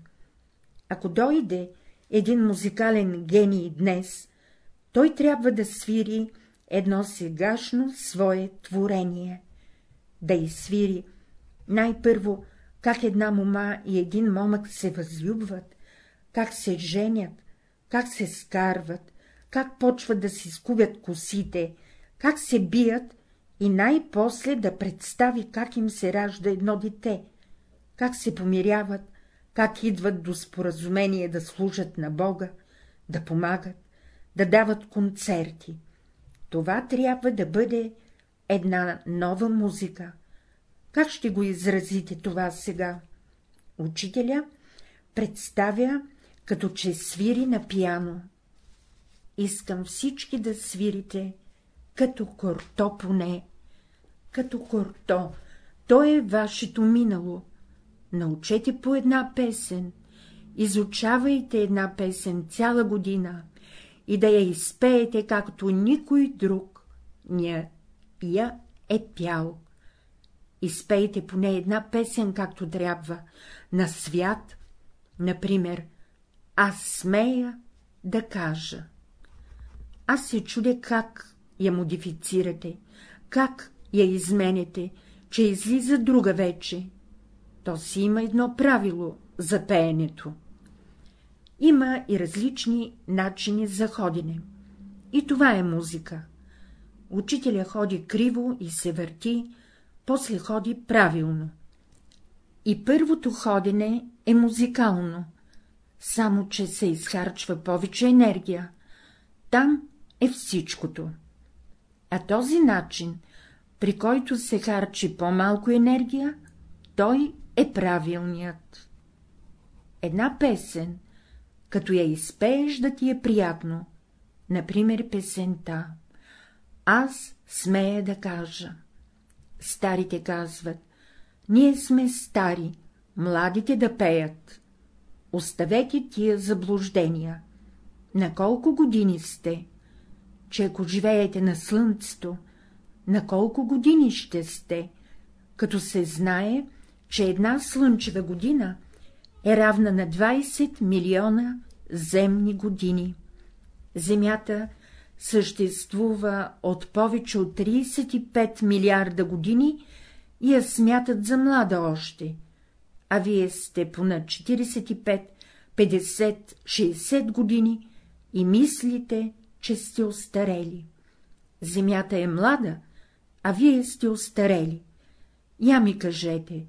Ако дойде един музикален гений днес, той трябва да свири едно сегашно свое творение, да изсвири най-първо как една мома и един момък се възлюбват, как се женят, как се скарват, как почват да си скубят косите, как се бият и най-после да представи как им се ражда едно дете, как се помиряват, как идват до споразумение да служат на Бога, да помагат, да дават концерти. Това трябва да бъде една нова музика. Как ще го изразите това сега? Учителя представя, като че свири на пияно. Искам всички да свирите, като корто поне. Като корто, то е вашето минало. Научете по една песен, изучавайте една песен цяла година и да я изпеете, както никой друг не я е пял. Изпейте поне една песен, както трябва, на свят, например, аз смея да кажа. Аз се чудя как я модифицирате, как я изменете, че излиза друга вече. То си има едно правило за пеенето. Има и различни начини за ходене. И това е музика. Учителя ходи криво и се върти, после ходи правилно. И първото ходене е музикално, само че се изхарчва повече енергия. Там е всичкото. А този начин, при който се харчи по-малко енергия, той е правилният. Една песен, като я изпееш да ти е приятно, например песента «Аз смея да кажа». Старите казват, ние сме стари, младите да пеят. Оставете тия заблуждения. На колко години сте? Че ако живеете на слънцето, на колко години ще сте, като се знае, че една слънчева година е равна на 20 милиона земни години. Земята съществува от повече от 35 милиарда години и я смятат за млада още, а вие сте понад 45, 50, 60 години и мислите, че сте остарели. Земята е млада, а вие сте остарели. Я ми кажете,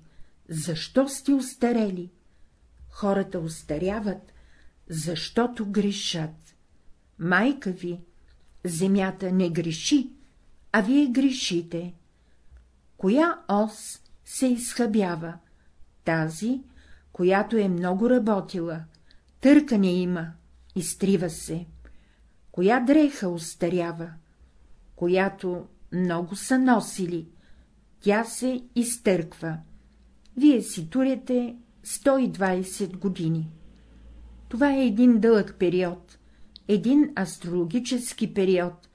защо сте остарели? Хората остаряват, защото грешат. Майка ви, земята не греши, а вие грешите. Коя ос се изхъбява? Тази, която е много работила, търкане има, изтрива се. Коя дреха устарява? Която много са носили, тя се изтърква. Вие си турете 120 години. Това е един дълъг период, един астрологически период,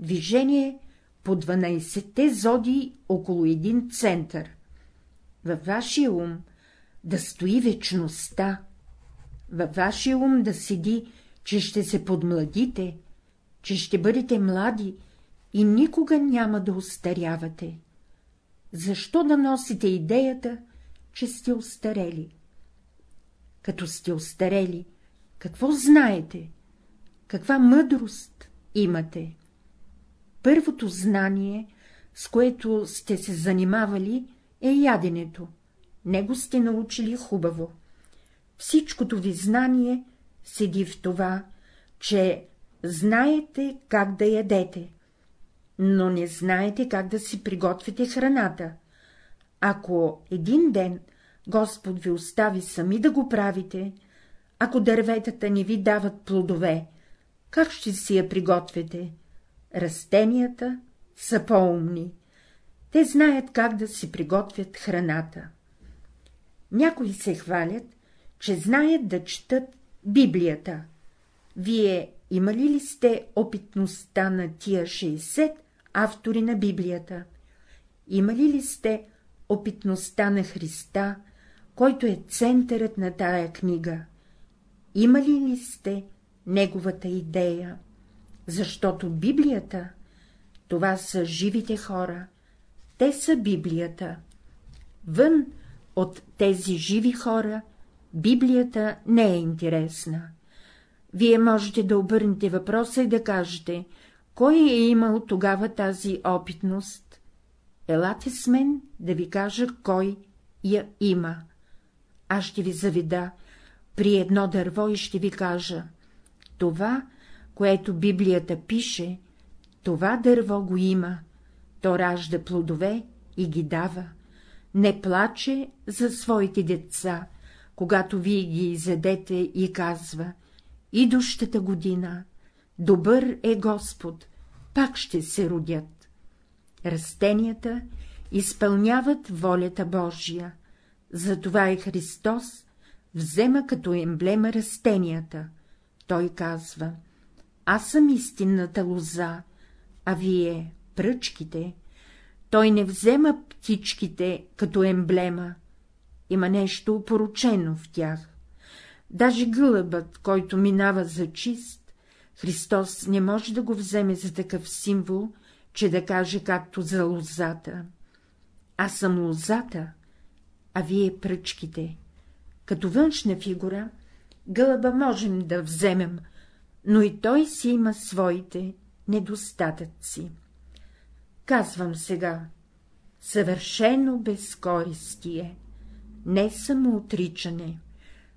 движение по 12-те зоди около един център. Във вашия ум да стои вечността, във вашия ум да седи, че ще се подмладите, че ще бъдете млади и никога няма да устарявате. Защо да носите идеята, че сте остарели? Като сте остарели, какво знаете? Каква мъдрост имате? Първото знание с което сте се занимавали, е яденето. Него сте научили хубаво. Всичкото ви знание седи в това, че знаете как да ядете, но не знаете как да си приготвите храната. Ако един ден Господ ви остави сами да го правите, ако дърветата не ви дават плодове, как ще си я приготвите? Растенията са по-умни. Те знаят как да си приготвят храната. Някои се хвалят, че знаят да четат Библията. Вие имали ли сте опитността на тия 60 автори на Библията? Имали ли сте опитността на Христа, който е центърът на тая книга? Имали ли сте неговата идея? Защото Библията, това са живите хора, те са Библията. Вън от тези живи хора Библията не е интересна. Вие можете да обърнете въпроса и да кажете, кой е имал тогава тази опитност? Елате с мен да ви кажа, кой я има. Аз ще ви заведа при едно дърво и ще ви кажа, това, което Библията пише, това дърво го има, то ражда плодове и ги дава, не плаче за своите деца, когато вие ги изедете и казва — идущата година, добър е Господ, пак ще се родят. Растенията изпълняват волята Божия, затова и Христос взема като емблема растенията. Той казва — аз съм истинната лоза, а вие пръчките. Той не взема птичките като емблема, има нещо опоручено в тях. Даже гълъбът, който минава за чист, Христос не може да го вземе за такъв символ, че да каже както за лозата. Аз съм лозата, а вие пръчките. Като външна фигура, гълъба можем да вземем, но и той си има своите недостатъци. Казвам сега, съвършено безкористие не самоотричане.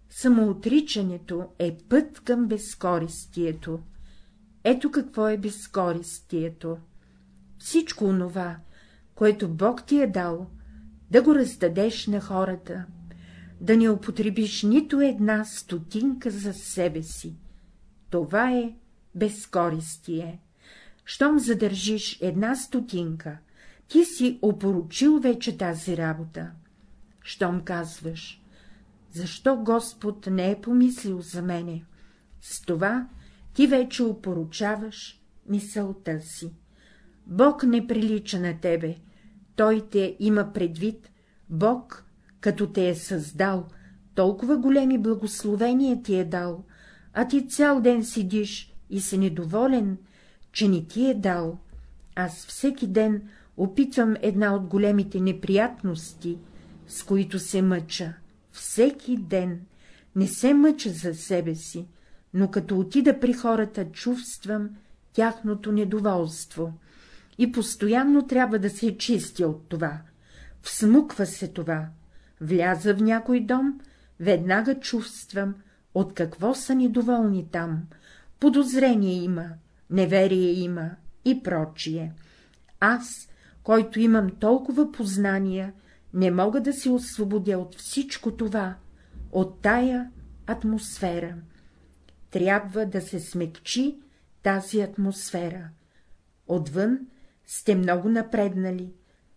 Самоотричането е път към безкористието. Ето какво е безкористието. Всичко онова, което Бог ти е дал, да го раздадеш на хората, да не употребиш нито една стотинка за себе си. Това е безкористие. Щом задържиш една стотинка, ти си опоручил вече тази работа щом казваш, защо Господ не е помислил за мене, с това ти вече опоручаваш мисълта си. Бог не прилича на тебе, Той те има предвид, Бог, като те е създал, толкова големи благословения ти е дал, а ти цял ден седиш и си недоволен, че не ти е дал. Аз всеки ден опитвам една от големите неприятности, с които се мъча. Всеки ден, не се мъча за себе си, но като отида при хората, чувствам тяхното недоволство и постоянно трябва да се чисти от това. Всмуква се това. Вляза в някой дом, веднага чувствам, от какво са недоволни там, подозрение има, неверие има и прочие. Аз, който имам толкова познания, не мога да се освободя от всичко това, от тая атмосфера. Трябва да се смекчи тази атмосфера. Отвън сте много напреднали,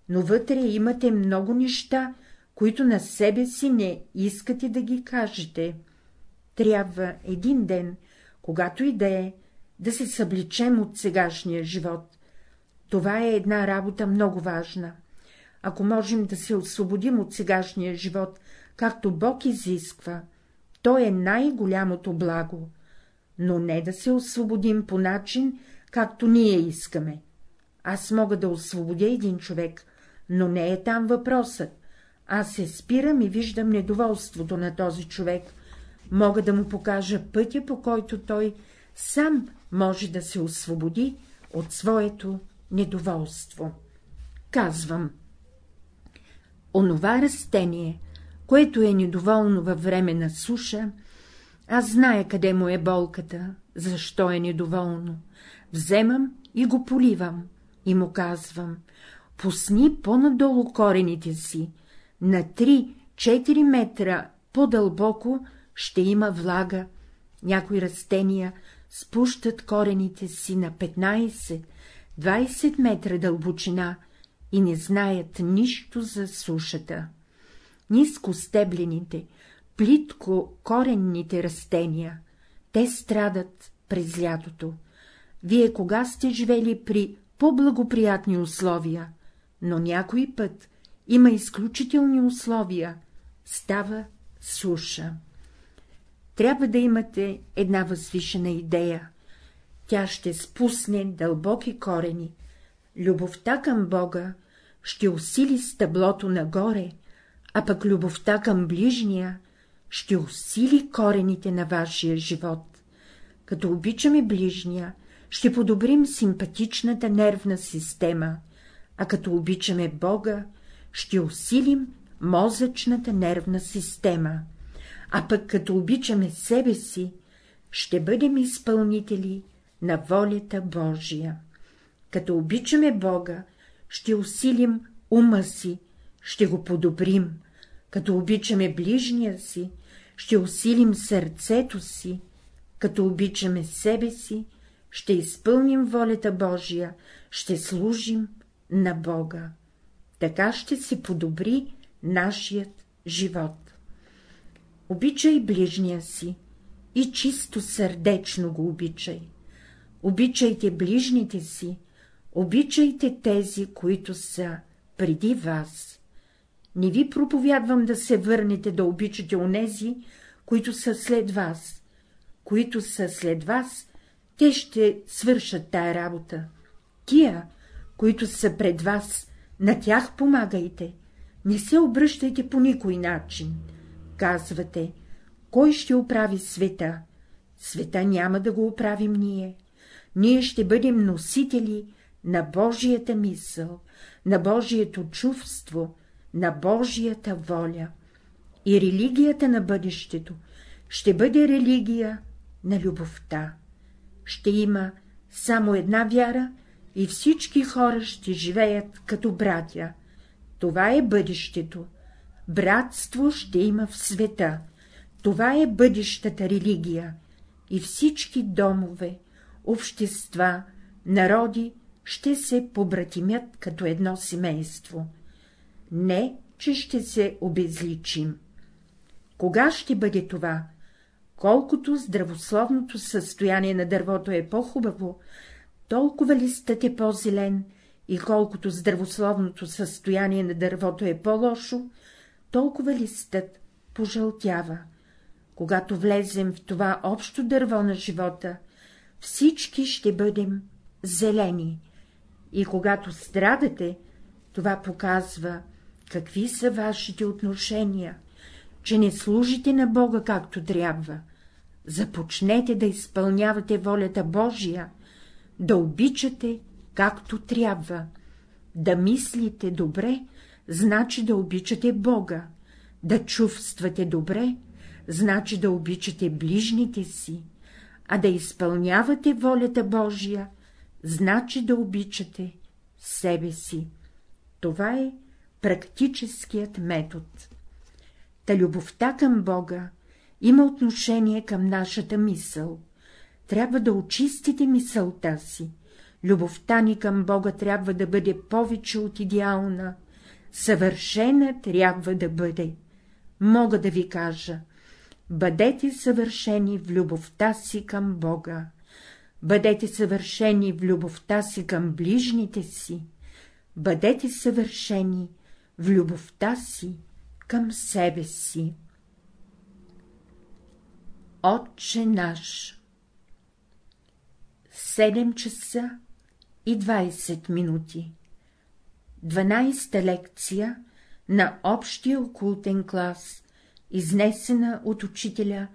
но вътре имате много неща, които на себе си не искате да ги кажете. Трябва един ден, когато и да е, да се събличем от сегашния живот. Това е една работа много важна ако можем да се освободим от сегашния живот, както Бог изисква, то е най-голямото благо, но не да се освободим по начин, както ние искаме. Аз мога да освободя един човек, но не е там въпросът. Аз се спирам и виждам недоволството на този човек, мога да му покажа пътя, по който той сам може да се освободи от своето недоволство. казвам. Онова растение, което е недоволно във време на суша, аз зная къде му е болката, защо е недоволно. Вземам и го поливам и му казвам — пусни по-надолу корените си, на 3-4 метра по-дълбоко ще има влага. Някои растения спущат корените си на 15-20 метра дълбочина и не знаят нищо за сушата. Ниско стеблените, плитко коренните растения, те страдат през лятото. Вие кога сте живели при по-благоприятни условия, но някой път има изключителни условия, става суша. Трябва да имате една възвишена идея. Тя ще спусне дълбоки корени. Любовта към Бога ще усили стъблото нагоре, а пък любовта към ближния ще усили корените на вашия живот. Като обичаме ближния, ще подобрим симпатичната нервна система, а като обичаме Бога, ще усилим мозъчната нервна система, а пък като обичаме себе си, ще бъдем изпълнители на волята Божия. Като обичаме Бога, ще усилим ума си, ще го подобрим, като обичаме ближния си, ще усилим сърцето си, като обичаме себе си, ще изпълним волята Божия, ще служим на Бога. Така ще се подобри нашият живот. Обичай ближния си и чисто сърдечно го обичай. Обичайте ближните си, обичайте тези, които са преди вас. Не ви проповядвам да се върнете да обичате онези, които са след вас. Които са след вас, те ще свършат тая работа. Тия, които са пред вас, на тях помагайте. Не се обръщайте по никой начин. Казвате, кой ще оправи света? Света няма да го оправим ние. Ние ще бъдем носители на Божията мисъл, на Божието чувство, на Божията воля. И религията на бъдещето ще бъде религия на любовта. Ще има само една вяра и всички хора ще живеят като братя. Това е бъдещето. Братство ще има в света. Това е бъдещата религия. И всички домове, общества, народи ще се побратимят като едно семейство. Не, че ще се обезличим. Кога ще бъде това? Колкото здравословното състояние на дървото е по-хубаво, толкова листът е по-зелен и колкото здравословното състояние на дървото е по-лошо, толкова листът пожълтява. Когато влезем в това общо дърво на живота, всички ще бъдем зелени. И когато страдате, това показва, какви са вашите отношения, че не служите на Бога както трябва. Започнете да изпълнявате волята Божия, да обичате както трябва. Да мислите добре, значи да обичате Бога, да чувствате добре, значи да обичате ближните си, а да изпълнявате волята Божия, значи да обичате себе си. Това е практическият метод. Та любовта към Бога има отношение към нашата мисъл. Трябва да очистите мисълта си. Любовта ни към Бога трябва да бъде повече от идеална, съвършена трябва да бъде. Мога да ви кажа, бъдете съвършени в любовта си към Бога, бъдете съвършени в любовта си към ближните си, бъдете съвършени в любовта си към себе си. Отче наш 7 часа и 20 минути 12 лекция на общия окултен клас, изнесена от учителя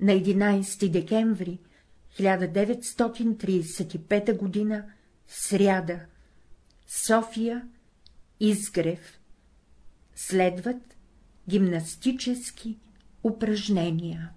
на 11 декември 1935 г. сряда, София, изгрев. Следват гимнастически упражнения.